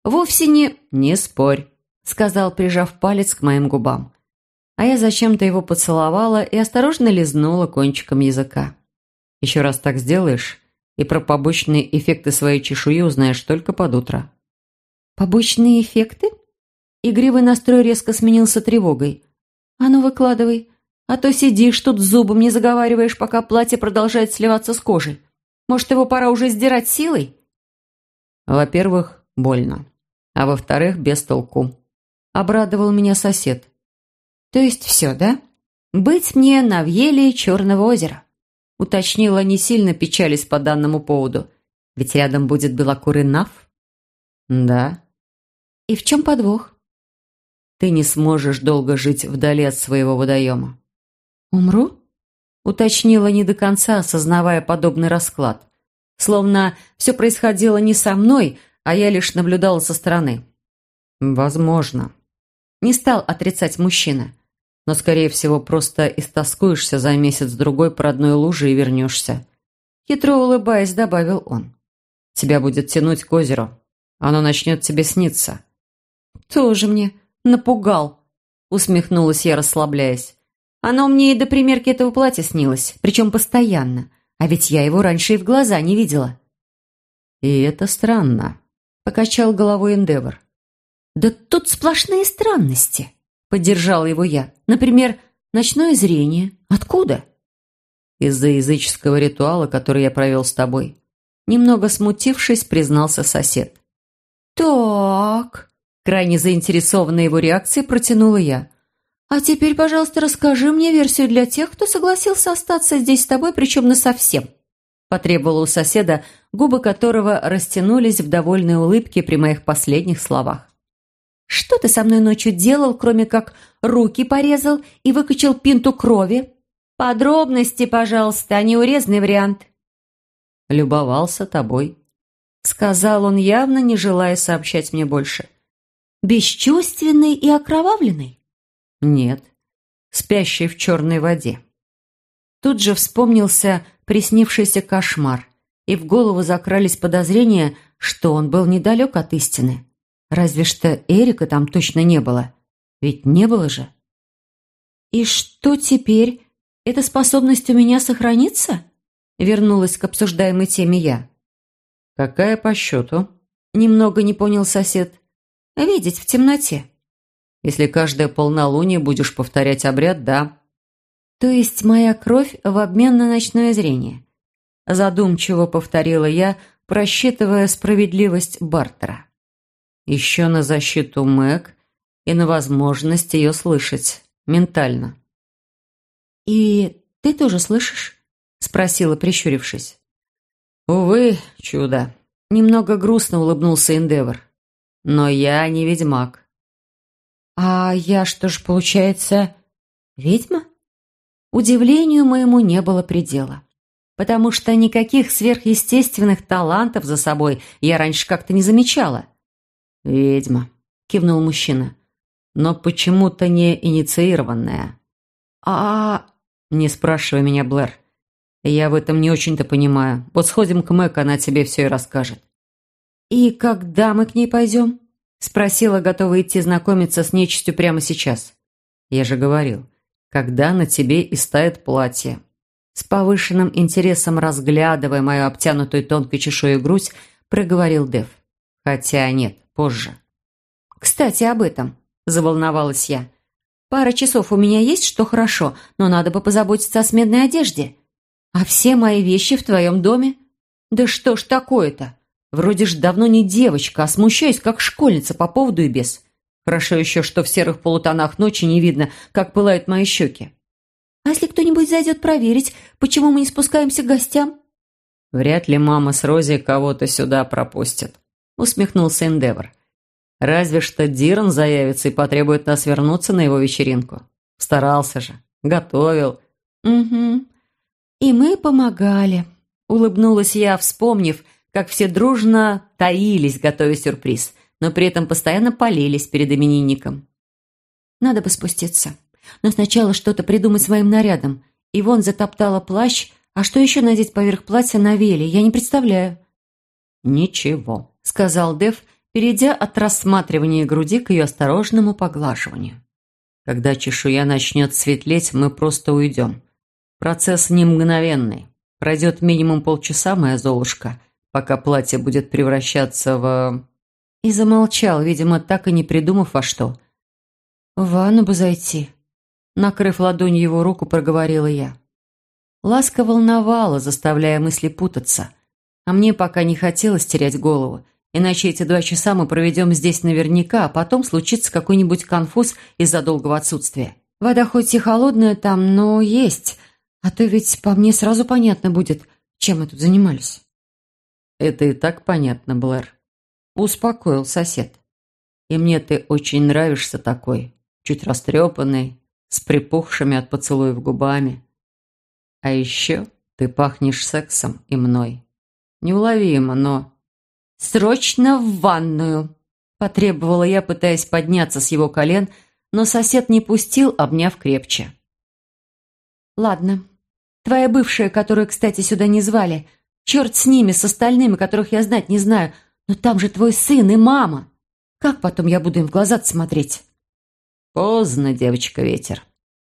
«Вовсе не...» «Не спорь», — сказал, прижав палец к моим губам. А я зачем-то его поцеловала и осторожно лизнула кончиком языка. «Еще раз так сделаешь, и про побочные эффекты своей чешуи узнаешь только под утро». «Побочные эффекты?» Игривый настрой резко сменился тревогой. «А ну, выкладывай. А то сидишь тут зубом не заговариваешь, пока платье продолжает сливаться с кожей. Может, его пора уже сдирать силой? Во-первых, больно. А во-вторых, без толку. Обрадовал меня сосед. То есть все, да? Быть мне на въеле Черного озера. Уточнила, не сильно печались по данному поводу. Ведь рядом будет белокурый Нав. Да. И в чем подвох? Ты не сможешь долго жить вдали от своего водоема. «Умру?» — уточнила не до конца, осознавая подобный расклад. Словно все происходило не со мной, а я лишь наблюдала со стороны. «Возможно». Не стал отрицать мужчина. «Но, скорее всего, просто истоскуешься за месяц-другой по родной луже и вернешься». Хитро улыбаясь, добавил он. «Тебя будет тянуть к озеру. Оно начнет тебе сниться». «Тоже мне напугал», — усмехнулась я, расслабляясь. Оно мне и до примерки этого платья снилось, причем постоянно. А ведь я его раньше и в глаза не видела. «И это странно», — покачал головой Эндевор. «Да тут сплошные странности», — поддержал его я. «Например, ночное зрение. Откуда?» «Из-за языческого ритуала, который я провел с тобой». Немного смутившись, признался сосед. «Так...» Крайне заинтересованная его реакцией протянула я. «А теперь, пожалуйста, расскажи мне версию для тех, кто согласился остаться здесь с тобой, причем насовсем», потребовала у соседа, губы которого растянулись в довольной улыбке при моих последних словах. «Что ты со мной ночью делал, кроме как руки порезал и выкачал пинту крови? Подробности, пожалуйста, а не урезанный вариант». «Любовался тобой», — сказал он, явно не желая сообщать мне больше. «Бесчувственный и окровавленный?» Нет, спящий в черной воде. Тут же вспомнился приснившийся кошмар, и в голову закрались подозрения, что он был недалек от истины. Разве что Эрика там точно не было. Ведь не было же. «И что теперь? Эта способность у меня сохранится?» Вернулась к обсуждаемой теме я. «Какая по счету?» Немного не понял сосед. «Видеть в темноте». Если каждое полнолуние будешь повторять обряд, да. То есть моя кровь в обмен на ночное зрение. Задумчиво повторила я, просчитывая справедливость бартера. Еще на защиту Мэг и на возможность ее слышать. Ментально. «И ты тоже слышишь?» Спросила, прищурившись. «Увы, чудо». Немного грустно улыбнулся Эндевор. «Но я не ведьмак. «А я что ж, получается, ведьма?» Удивлению моему не было предела, потому что никаких сверхъестественных талантов за собой я раньше как-то не замечала. «Ведьма», — кивнул мужчина. но почему-то не инициированная. А... Не спрашивай меня, Блэр. Я в этом не очень-то понимаю. Вот сходим к Мэг, она тебе все и расскажет. «И когда мы к ней пойдем?» Спросила, готова идти знакомиться с нечистью прямо сейчас. Я же говорил, когда на тебе и стает платье. С повышенным интересом разглядывая мою обтянутую тонкой чешуей грудь, проговорил Дев. Хотя нет, позже. «Кстати, об этом», – заволновалась я. «Пара часов у меня есть, что хорошо, но надо бы позаботиться о сменной одежде. А все мои вещи в твоем доме? Да что ж такое-то? Вроде ж давно не девочка, а смущаюсь, как школьница по поводу и без. Хорошо еще, что в серых полутонах ночи не видно, как пылают мои щеки. А если кто-нибудь зайдет проверить, почему мы не спускаемся к гостям? Вряд ли мама с Рози кого-то сюда пропустит, усмехнулся Эндевор. Разве что Диран заявится и потребует нас вернуться на его вечеринку. Старался же, готовил. Угу. И мы помогали, улыбнулась я, вспомнив, как все дружно таились, готовя сюрприз, но при этом постоянно полились перед именинником. «Надо бы спуститься. Но сначала что-то придумать своим нарядом. И вон затоптала плащ, а что еще надеть поверх платья на веле, я не представляю». «Ничего», — сказал Дев, перейдя от рассматривания груди к ее осторожному поглаживанию. «Когда чешуя начнет светлеть, мы просто уйдем. Процесс не мгновенный. Пройдет минимум полчаса, моя Золушка, пока платье будет превращаться в...» И замолчал, видимо, так и не придумав во что. «В ванну бы зайти», — накрыв ладонью его руку, проговорила я. Ласка волновала, заставляя мысли путаться. А мне пока не хотелось терять голову, иначе эти два часа мы проведем здесь наверняка, а потом случится какой-нибудь конфуз из-за долгого отсутствия. Вода хоть и холодная там, но есть, а то ведь по мне сразу понятно будет, чем мы тут занимались. «Это и так понятно, Блэр», — успокоил сосед. «И мне ты очень нравишься такой, чуть растрепанный, с припухшими от поцелуев губами. А еще ты пахнешь сексом и мной. Неуловимо, но...» «Срочно в ванную!» – потребовала я, пытаясь подняться с его колен, но сосед не пустил, обняв крепче. «Ладно. Твоя бывшая, которую, кстати, сюда не звали – Черт с ними, с остальными, которых я знать не знаю. Но там же твой сын и мама. Как потом я буду им в глаза смотреть?» «Поздно, девочка-ветер».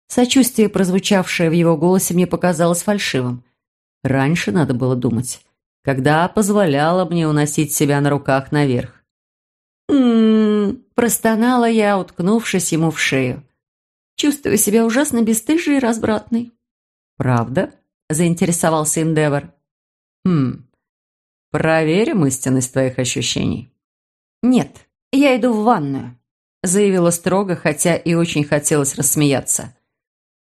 Сочувствие, прозвучавшее в его голосе, мне показалось фальшивым. Раньше надо было думать, когда позволяла мне уносить себя на руках наверх. «М-м-м», простонала я, уткнувшись ему в шею. Чувствую себя ужасно бесстыжей и разбратной. «Правда?» – заинтересовался Эндевор. Хм, проверим истинность твоих ощущений. Нет, я иду в ванную, заявила строго, хотя и очень хотелось рассмеяться.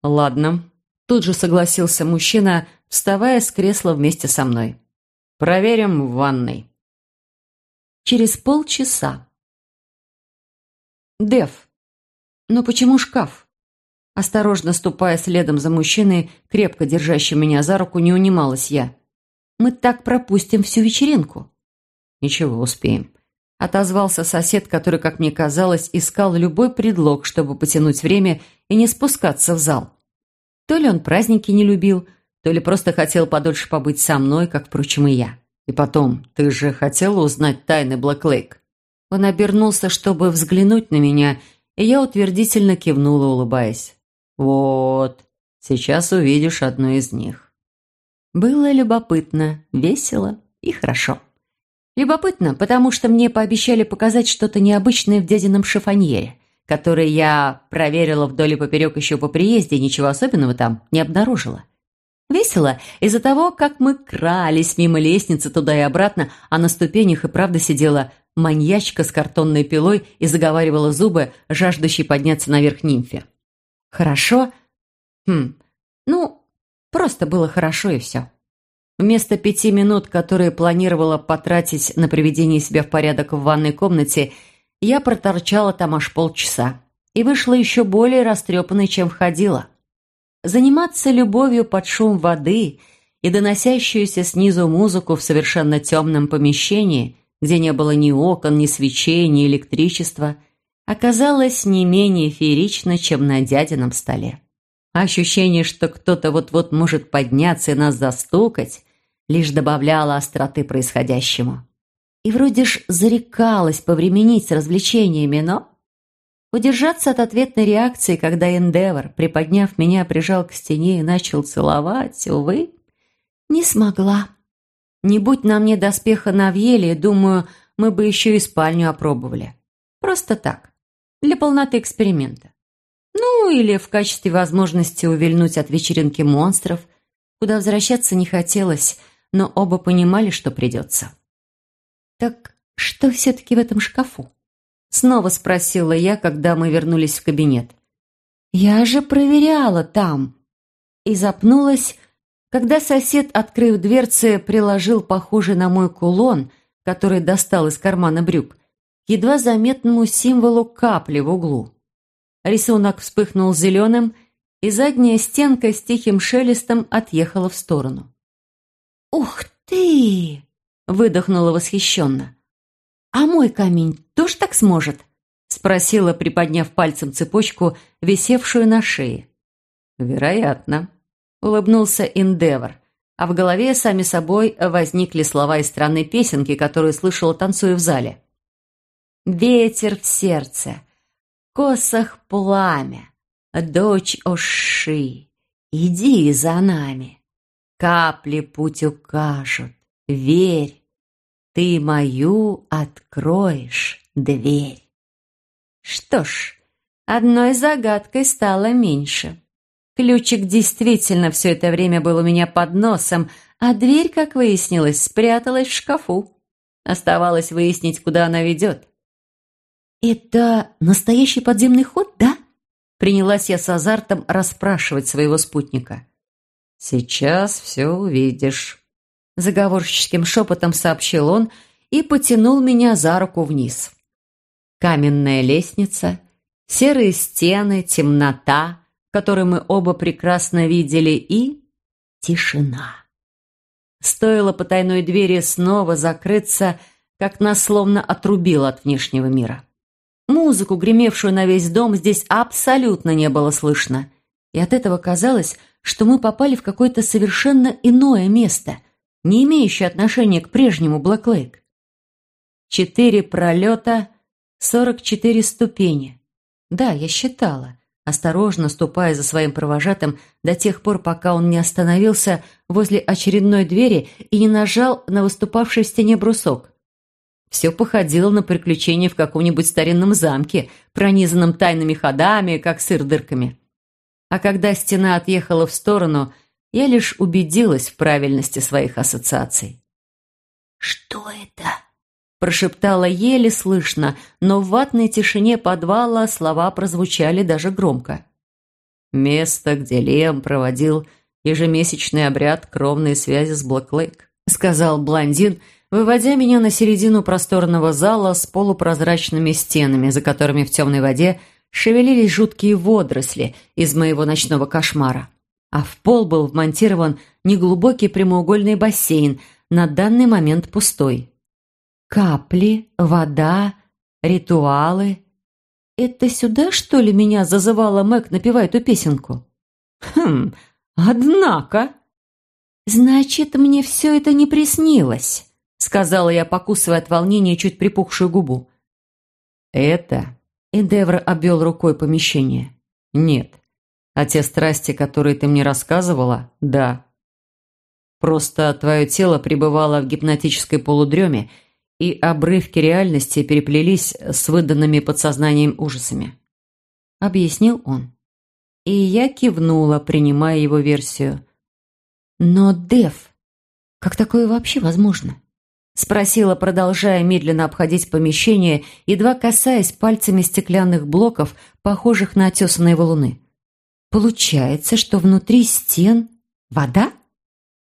Ладно, тут же согласился мужчина, вставая с кресла вместе со мной. Проверим в ванной. Через полчаса. Дев, но почему шкаф? Осторожно ступая следом за мужчиной, крепко держащим меня за руку, не унималась я. Мы так пропустим всю вечеринку». «Ничего, успеем», — отозвался сосед, который, как мне казалось, искал любой предлог, чтобы потянуть время и не спускаться в зал. То ли он праздники не любил, то ли просто хотел подольше побыть со мной, как, впрочем, и я. И потом, ты же хотела узнать тайны Блэк Он обернулся, чтобы взглянуть на меня, и я утвердительно кивнула, улыбаясь. «Вот, сейчас увидишь одну из них». Было любопытно, весело и хорошо. Любопытно, потому что мне пообещали показать что-то необычное в дядином шифоньере, который я проверила вдоль и поперек еще по приезде, ничего особенного там не обнаружила. Весело из-за того, как мы крались мимо лестницы туда и обратно, а на ступенях и правда сидела маньячка с картонной пилой и заговаривала зубы, жаждущей подняться наверх нимфе. Хорошо? Хм, ну, Просто было хорошо и все. Вместо пяти минут, которые планировала потратить на приведение себя в порядок в ванной комнате, я проторчала там аж полчаса и вышла еще более растрепанной, чем входила. Заниматься любовью под шум воды и доносящуюся снизу музыку в совершенно темном помещении, где не было ни окон, ни свечей, ни электричества, оказалось не менее феерично, чем на дядином столе. Ощущение, что кто-то вот-вот может подняться и нас застукать, лишь добавляло остроты происходящему. И вроде ж зарекалась повременить с развлечениями, но... Удержаться от ответной реакции, когда Эндевор, приподняв меня, прижал к стене и начал целовать, увы, не смогла. Не будь на мне доспеха на думаю, мы бы еще и спальню опробовали. Просто так, для полноты эксперимента. Ну, или в качестве возможности увильнуть от вечеринки монстров, куда возвращаться не хотелось, но оба понимали, что придется. «Так что все-таки в этом шкафу?» Снова спросила я, когда мы вернулись в кабинет. «Я же проверяла там!» И запнулась, когда сосед, открыв дверцы, приложил похожий на мой кулон, который достал из кармана брюк, едва заметному символу капли в углу. Рисунок вспыхнул зеленым, и задняя стенка с тихим шелестом отъехала в сторону. «Ух ты!» — выдохнула восхищенно. «А мой камень тоже так сможет?» — спросила, приподняв пальцем цепочку, висевшую на шее. «Вероятно», улыбнулся Индевор, а в голове сами собой возникли слова из странной песенки, которую слышала, танцуя в зале. «Ветер в сердце, косах пламя, дочь Оши, иди за нами, капли путь укажут, верь, ты мою откроешь дверь». Что ж, одной загадкой стало меньше. Ключик действительно все это время был у меня под носом, а дверь, как выяснилось, спряталась в шкафу. Оставалось выяснить, куда она ведет. «Это настоящий подземный ход, да?» Принялась я с азартом расспрашивать своего спутника. «Сейчас все увидишь», — заговорщическим шепотом сообщил он и потянул меня за руку вниз. Каменная лестница, серые стены, темнота — который мы оба прекрасно видели, и тишина. Стоило потайной двери снова закрыться, как нас словно отрубило от внешнего мира. Музыку, гремевшую на весь дом, здесь абсолютно не было слышно. И от этого казалось, что мы попали в какое-то совершенно иное место, не имеющее отношения к прежнему Блэклейк. Четыре пролета, сорок четыре ступени. Да, я считала осторожно ступая за своим провожатым до тех пор, пока он не остановился возле очередной двери и не нажал на выступавший в стене брусок. Все походило на приключение в каком-нибудь старинном замке, пронизанном тайными ходами, как сыр дырками. А когда стена отъехала в сторону, я лишь убедилась в правильности своих ассоциаций. «Что это?» Прошептала еле слышно, но в ватной тишине подвала слова прозвучали даже громко. «Место, где Лем проводил ежемесячный обряд кровной связи с Блэклейк», сказал блондин, выводя меня на середину просторного зала с полупрозрачными стенами, за которыми в темной воде шевелились жуткие водоросли из моего ночного кошмара. А в пол был вмонтирован неглубокий прямоугольный бассейн, на данный момент пустой. Капли, вода, ритуалы. Это сюда, что ли, меня зазывала Мэг, напевая эту песенку? Хм, однако... Значит, мне все это не приснилось, сказала я, покусывая от волнения чуть припухшую губу. Это... Эдевр обвел рукой помещение. Нет. А те страсти, которые ты мне рассказывала, да. Просто твое тело пребывало в гипнотической полудреме, и обрывки реальности переплелись с выданными подсознанием ужасами. Объяснил он. И я кивнула, принимая его версию. «Но, Дев, как такое вообще возможно?» Спросила, продолжая медленно обходить помещение, едва касаясь пальцами стеклянных блоков, похожих на отесанные валуны. «Получается, что внутри стен вода?»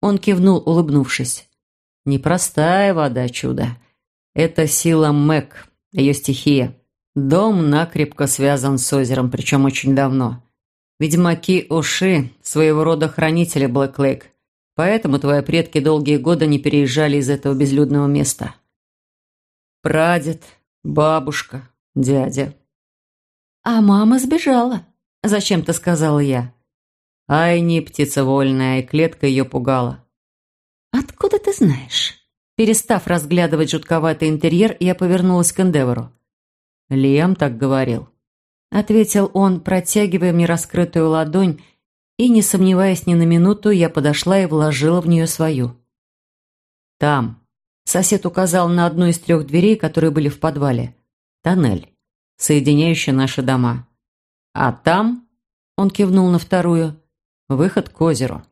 Он кивнул, улыбнувшись. «Непростая вода, чудо. Это сила Мэг, ее стихия. Дом накрепко связан с озером, причем очень давно. Ведьмаки Уши – своего рода хранители Блэк-Лейк, поэтому твои предки долгие годы не переезжали из этого безлюдного места. Прадед, бабушка, дядя. «А мама сбежала», – зачем-то сказала я. Ай, не птица вольная, и клетка ее пугала. «Откуда ты знаешь?» Перестав разглядывать жутковатый интерьер, я повернулась к Эндевору. «Лиам так говорил», — ответил он, протягивая мне раскрытую ладонь, и, не сомневаясь ни на минуту, я подошла и вложила в нее свою. «Там», — сосед указал на одну из трех дверей, которые были в подвале, — «тоннель, соединяющий наши дома. А там», — он кивнул на вторую, — «выход к озеру».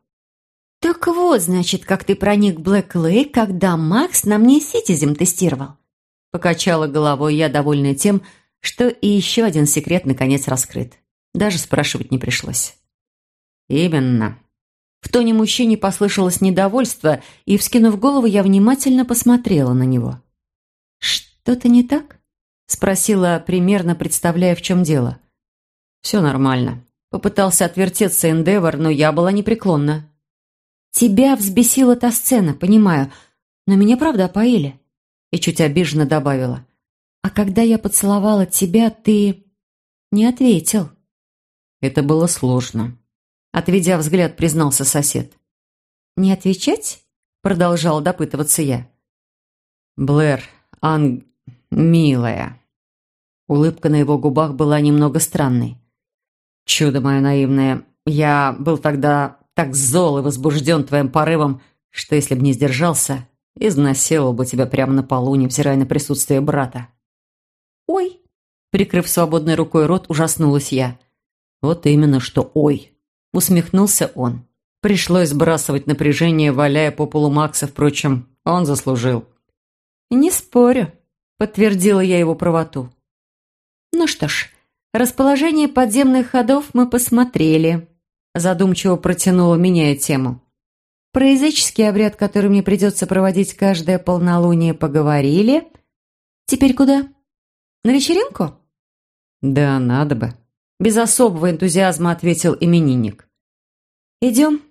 «Так вот, значит, как ты проник в Блэк Лейк, когда Макс на мне Ситизем тестировал». Покачала головой я, довольная тем, что и еще один секрет наконец раскрыт. Даже спрашивать не пришлось. «Именно». В тоне мужчине послышалось недовольство, и, вскинув голову, я внимательно посмотрела на него. «Что-то не так?» – спросила, примерно представляя, в чем дело. «Все нормально». Попытался отвертеться Эндевор, но я была непреклонна. «Тебя взбесила та сцена, понимаю, но меня правда опоили». И чуть обиженно добавила. «А когда я поцеловала тебя, ты не ответил». Это было сложно. Отведя взгляд, признался сосед. «Не отвечать?» Продолжала допытываться я. «Блэр, Ан... милая». Улыбка на его губах была немного странной. «Чудо мое наивное, я был тогда так зол и возбужден твоим порывом, что если бы не сдержался, изнасиловал бы тебя прямо на полу, невзирая на присутствие брата». «Ой!» Прикрыв свободной рукой рот, ужаснулась я. «Вот именно что «ой!» Усмехнулся он. Пришлось сбрасывать напряжение, валяя по полу Макса, впрочем, он заслужил. «Не спорю», — подтвердила я его правоту. «Ну что ж, расположение подземных ходов мы посмотрели», задумчиво протянула, меняя тему. Про языческий обряд, который мне придется проводить каждое полнолуние, поговорили. Теперь куда? На вечеринку? Да, надо бы. Без особого энтузиазма ответил именинник. Идем.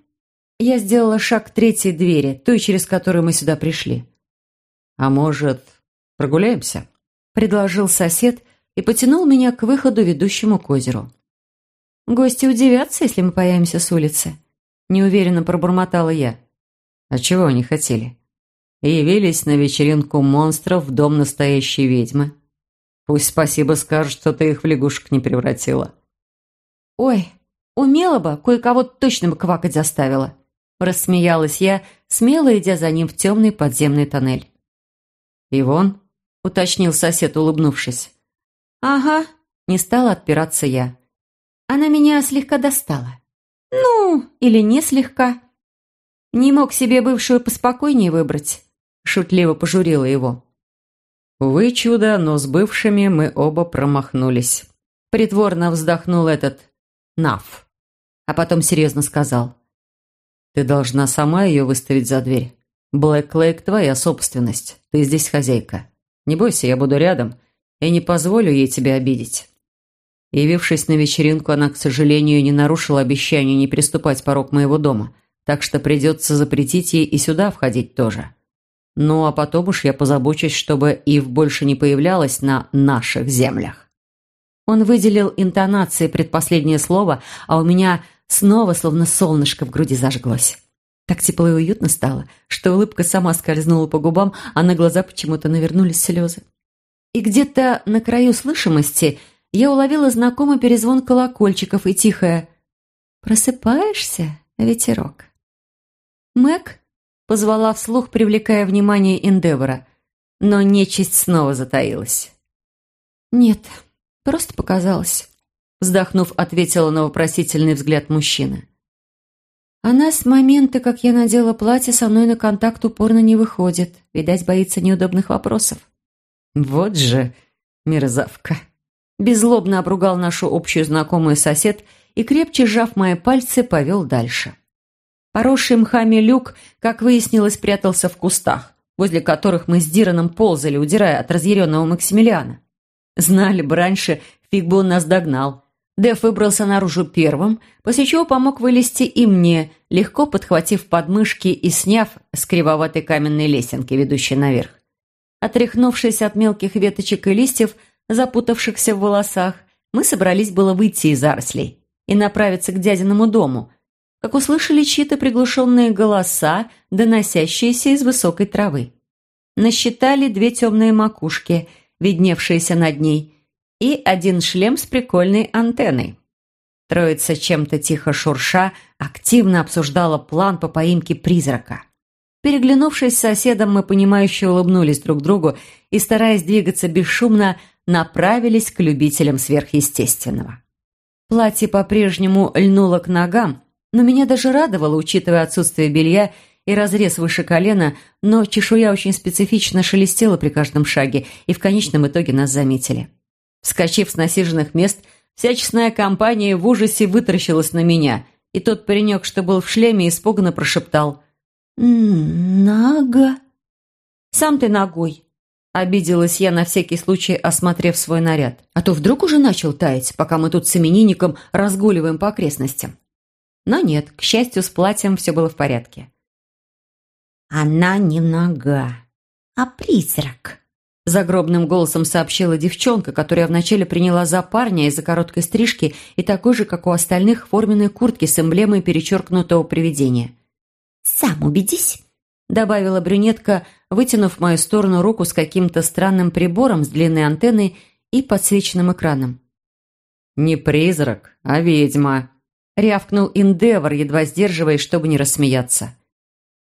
Я сделала шаг к третьей двери, той, через которую мы сюда пришли. А может, прогуляемся? Предложил сосед и потянул меня к выходу, ведущему к озеру. Гости удивятся, если мы появимся с улицы. Неуверенно пробормотала я. А чего они хотели? Явились на вечеринку монстров в дом настоящей ведьмы. Пусть спасибо скажут, что ты их в лягушек не превратила. Ой, умела бы, кое-кого точно бы квакать заставила. Рассмеялась я, смело идя за ним в темный подземный тоннель. «Ивон?» — уточнил сосед, улыбнувшись. «Ага», — не стала отпираться я. Она меня слегка достала. Ну, или не слегка. Не мог себе бывшую поспокойнее выбрать. Шутливо пожурила его. Увы, чудо, но с бывшими мы оба промахнулись. Притворно вздохнул этот Нав. А потом серьезно сказал. Ты должна сама ее выставить за дверь. Блэк Лейк твоя собственность. Ты здесь хозяйка. Не бойся, я буду рядом и не позволю ей тебя обидеть. Явившись на вечеринку, она, к сожалению, не нарушила обещание не приступать порог моего дома, так что придется запретить ей и сюда входить тоже. Ну, а потом уж я позабочусь, чтобы Ив больше не появлялась на наших землях. Он выделил интонацией предпоследнее слово, а у меня снова словно солнышко в груди зажглось. Так тепло и уютно стало, что улыбка сама скользнула по губам, а на глаза почему-то навернулись слезы. И где-то на краю слышимости – я уловила знакомый перезвон колокольчиков и тихое «Просыпаешься, ветерок?» «Мэг?» — позвала вслух, привлекая внимание Эндевора, но нечисть снова затаилась. «Нет, просто показалось», — вздохнув, ответила на вопросительный взгляд мужчины. «Она с момента, как я надела платье, со мной на контакт упорно не выходит. Видать, боится неудобных вопросов». «Вот же мерзавка!» Беззлобно обругал нашу общую знакомую сосед и, крепче сжав мои пальцы, повел дальше. Поросший мхами люк, как выяснилось, прятался в кустах, возле которых мы с Дираном ползали, удирая от разъяренного Максимилиана. Знали бы раньше, фиг бы он нас догнал. Дэв выбрался наружу первым, после чего помог вылезти и мне, легко подхватив подмышки и сняв с кривоватой каменной лесенки, ведущей наверх. Отряхнувшись от мелких веточек и листьев, запутавшихся в волосах, мы собрались было выйти из зарослей и направиться к дядиному дому, как услышали чьи-то приглушенные голоса, доносящиеся из высокой травы. Насчитали две темные макушки, видневшиеся над ней, и один шлем с прикольной антенной. Троица чем-то тихо шурша активно обсуждала план по поимке призрака. Переглянувшись с соседом, мы понимающе улыбнулись друг другу и, стараясь двигаться бесшумно, направились к любителям сверхъестественного. Платье по-прежнему льнуло к ногам, но меня даже радовало, учитывая отсутствие белья и разрез выше колена, но чешуя очень специфично шелестела при каждом шаге, и в конечном итоге нас заметили. Вскочив с насиженных мест, вся честная компания в ужасе вытаращилась на меня, и тот паренек, что был в шлеме, испуганно прошептал «Нога». «Сам ты ногой», Обиделась я на всякий случай, осмотрев свой наряд. А то вдруг уже начал таять, пока мы тут с именинником разгуливаем по окрестностям. Но нет, к счастью, с платьем все было в порядке. «Она не нога, а призрак», — загробным голосом сообщила девчонка, которая вначале приняла за парня из-за короткой стрижки и такой же, как у остальных, форменной куртки с эмблемой перечеркнутого привидения. «Сам убедись», — добавила брюнетка, вытянув в мою сторону руку с каким-то странным прибором с длинной антенной и подсвеченным экраном. «Не призрак, а ведьма», — рявкнул Индевор, едва сдерживаясь, чтобы не рассмеяться.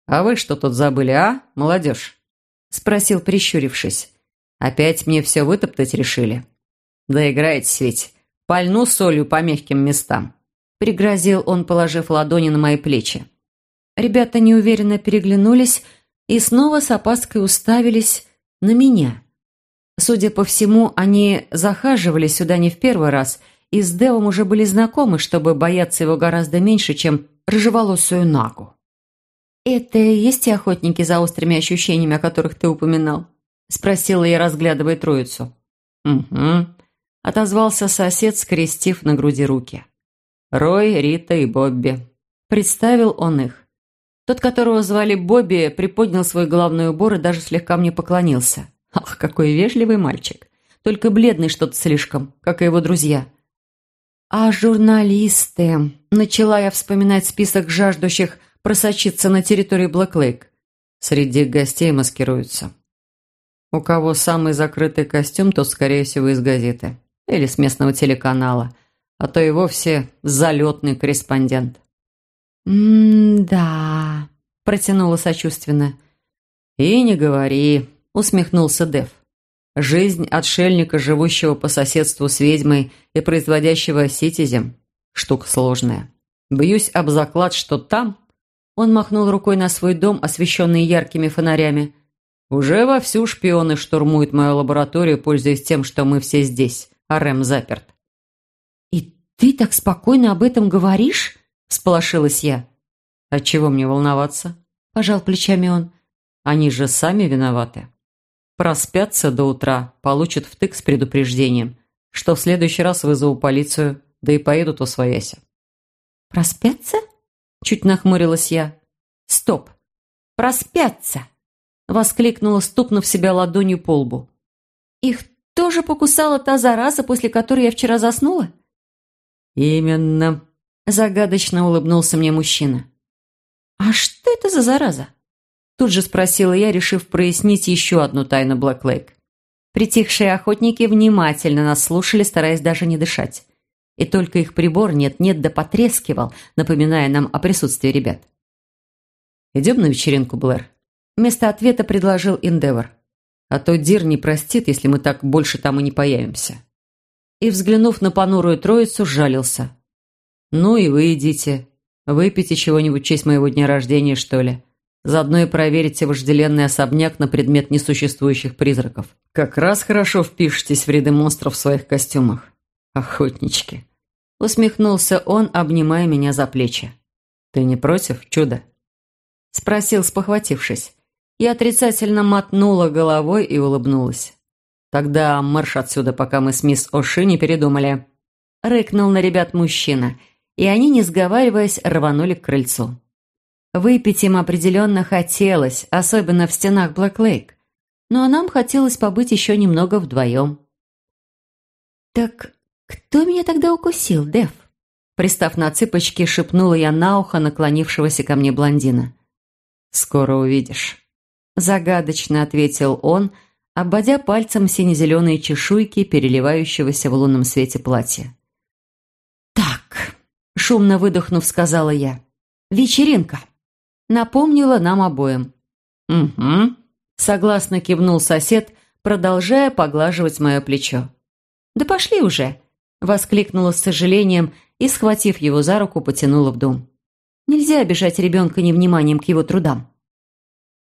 «А вы что тут забыли, а, молодежь?» — спросил, прищурившись. «Опять мне все вытоптать решили?» «Да играетесь ведь. Пальну солью по мягким местам», — пригрозил он, положив ладони на мои плечи. Ребята неуверенно переглянулись и снова с опаской уставились на меня. Судя по всему, они захаживали сюда не в первый раз и с Девом уже были знакомы, чтобы бояться его гораздо меньше, чем рыжеволосую Нагу. «Это и есть те охотники за острыми ощущениями, о которых ты упоминал?» – спросила я, разглядывая троицу. «Угу», – отозвался сосед, скрестив на груди руки. «Рой, Рита и Бобби». Представил он их. Тот, которого звали Бобби, приподнял свой головной убор и даже слегка мне поклонился. Ах, какой вежливый мальчик. Только бледный что-то слишком, как и его друзья. А журналисты... Начала я вспоминать список жаждущих просочиться на территорию Блэк-Лейк. Среди гостей маскируются. У кого самый закрытый костюм, тот, скорее всего, из газеты. Или с местного телеканала. А то и вовсе залетный корреспондент. «М-да», – протянула сочувственно. «И не говори», – усмехнулся Дев. «Жизнь отшельника, живущего по соседству с ведьмой и производящего ситизем – штука сложная. Бьюсь об заклад, что там...» Он махнул рукой на свой дом, освещенный яркими фонарями. «Уже вовсю шпионы штурмуют мою лабораторию, пользуясь тем, что мы все здесь, а Рэм заперт». «И ты так спокойно об этом говоришь?» – всполошилась я. «Отчего мне волноваться?» – пожал плечами он. «Они же сами виноваты. Проспятся до утра, получат втык с предупреждением, что в следующий раз вызову полицию, да и поедут у свояся». «Проспятся?» – чуть нахмурилась я. «Стоп! Проспятся!» – воскликнула, стукнув себя ладонью по лбу. «Их тоже покусала та зараза, после которой я вчера заснула?» «Именно», Загадочно улыбнулся мне мужчина. «А что это за зараза?» Тут же спросила я, решив прояснить еще одну тайну Блэк Лейк. Притихшие охотники внимательно нас слушали, стараясь даже не дышать. И только их прибор нет-нет да потрескивал, напоминая нам о присутствии ребят. «Идем на вечеринку, Блэр?» Вместо ответа предложил Индевор. «А то Дир не простит, если мы так больше там и не появимся». И, взглянув на понурую троицу, сжалился. «Ну и вы идите. Выпейте чего-нибудь в честь моего дня рождения, что ли. Заодно и проверите вожделенный особняк на предмет несуществующих призраков. Как раз хорошо впишетесь в ряды монстров в своих костюмах. Охотнички». Усмехнулся он, обнимая меня за плечи. «Ты не против, чудо?» Спросил, спохватившись. Я отрицательно мотнула головой и улыбнулась. «Тогда марш отсюда, пока мы с мисс Оши не передумали». Рыкнул на ребят мужчина – и они, не сговариваясь, рванули к крыльцу. Выпить им определенно хотелось, особенно в стенах Блэк-Лейк, но нам хотелось побыть еще немного вдвоем. «Так «Кто меня тогда укусил, Дев?» Пристав на цыпочки, шепнула я на ухо наклонившегося ко мне блондина. «Скоро увидишь», – загадочно ответил он, обводя пальцем сине-зеленые чешуйки, переливающегося в лунном свете платья. «Так», – шумно выдохнув, сказала я, – «вечеринка». Напомнила нам обоим. «Угу», – согласно кивнул сосед, продолжая поглаживать мое плечо. «Да пошли уже!» – воскликнула с сожалением и, схватив его за руку, потянула в дом. «Нельзя обижать ребенка невниманием к его трудам».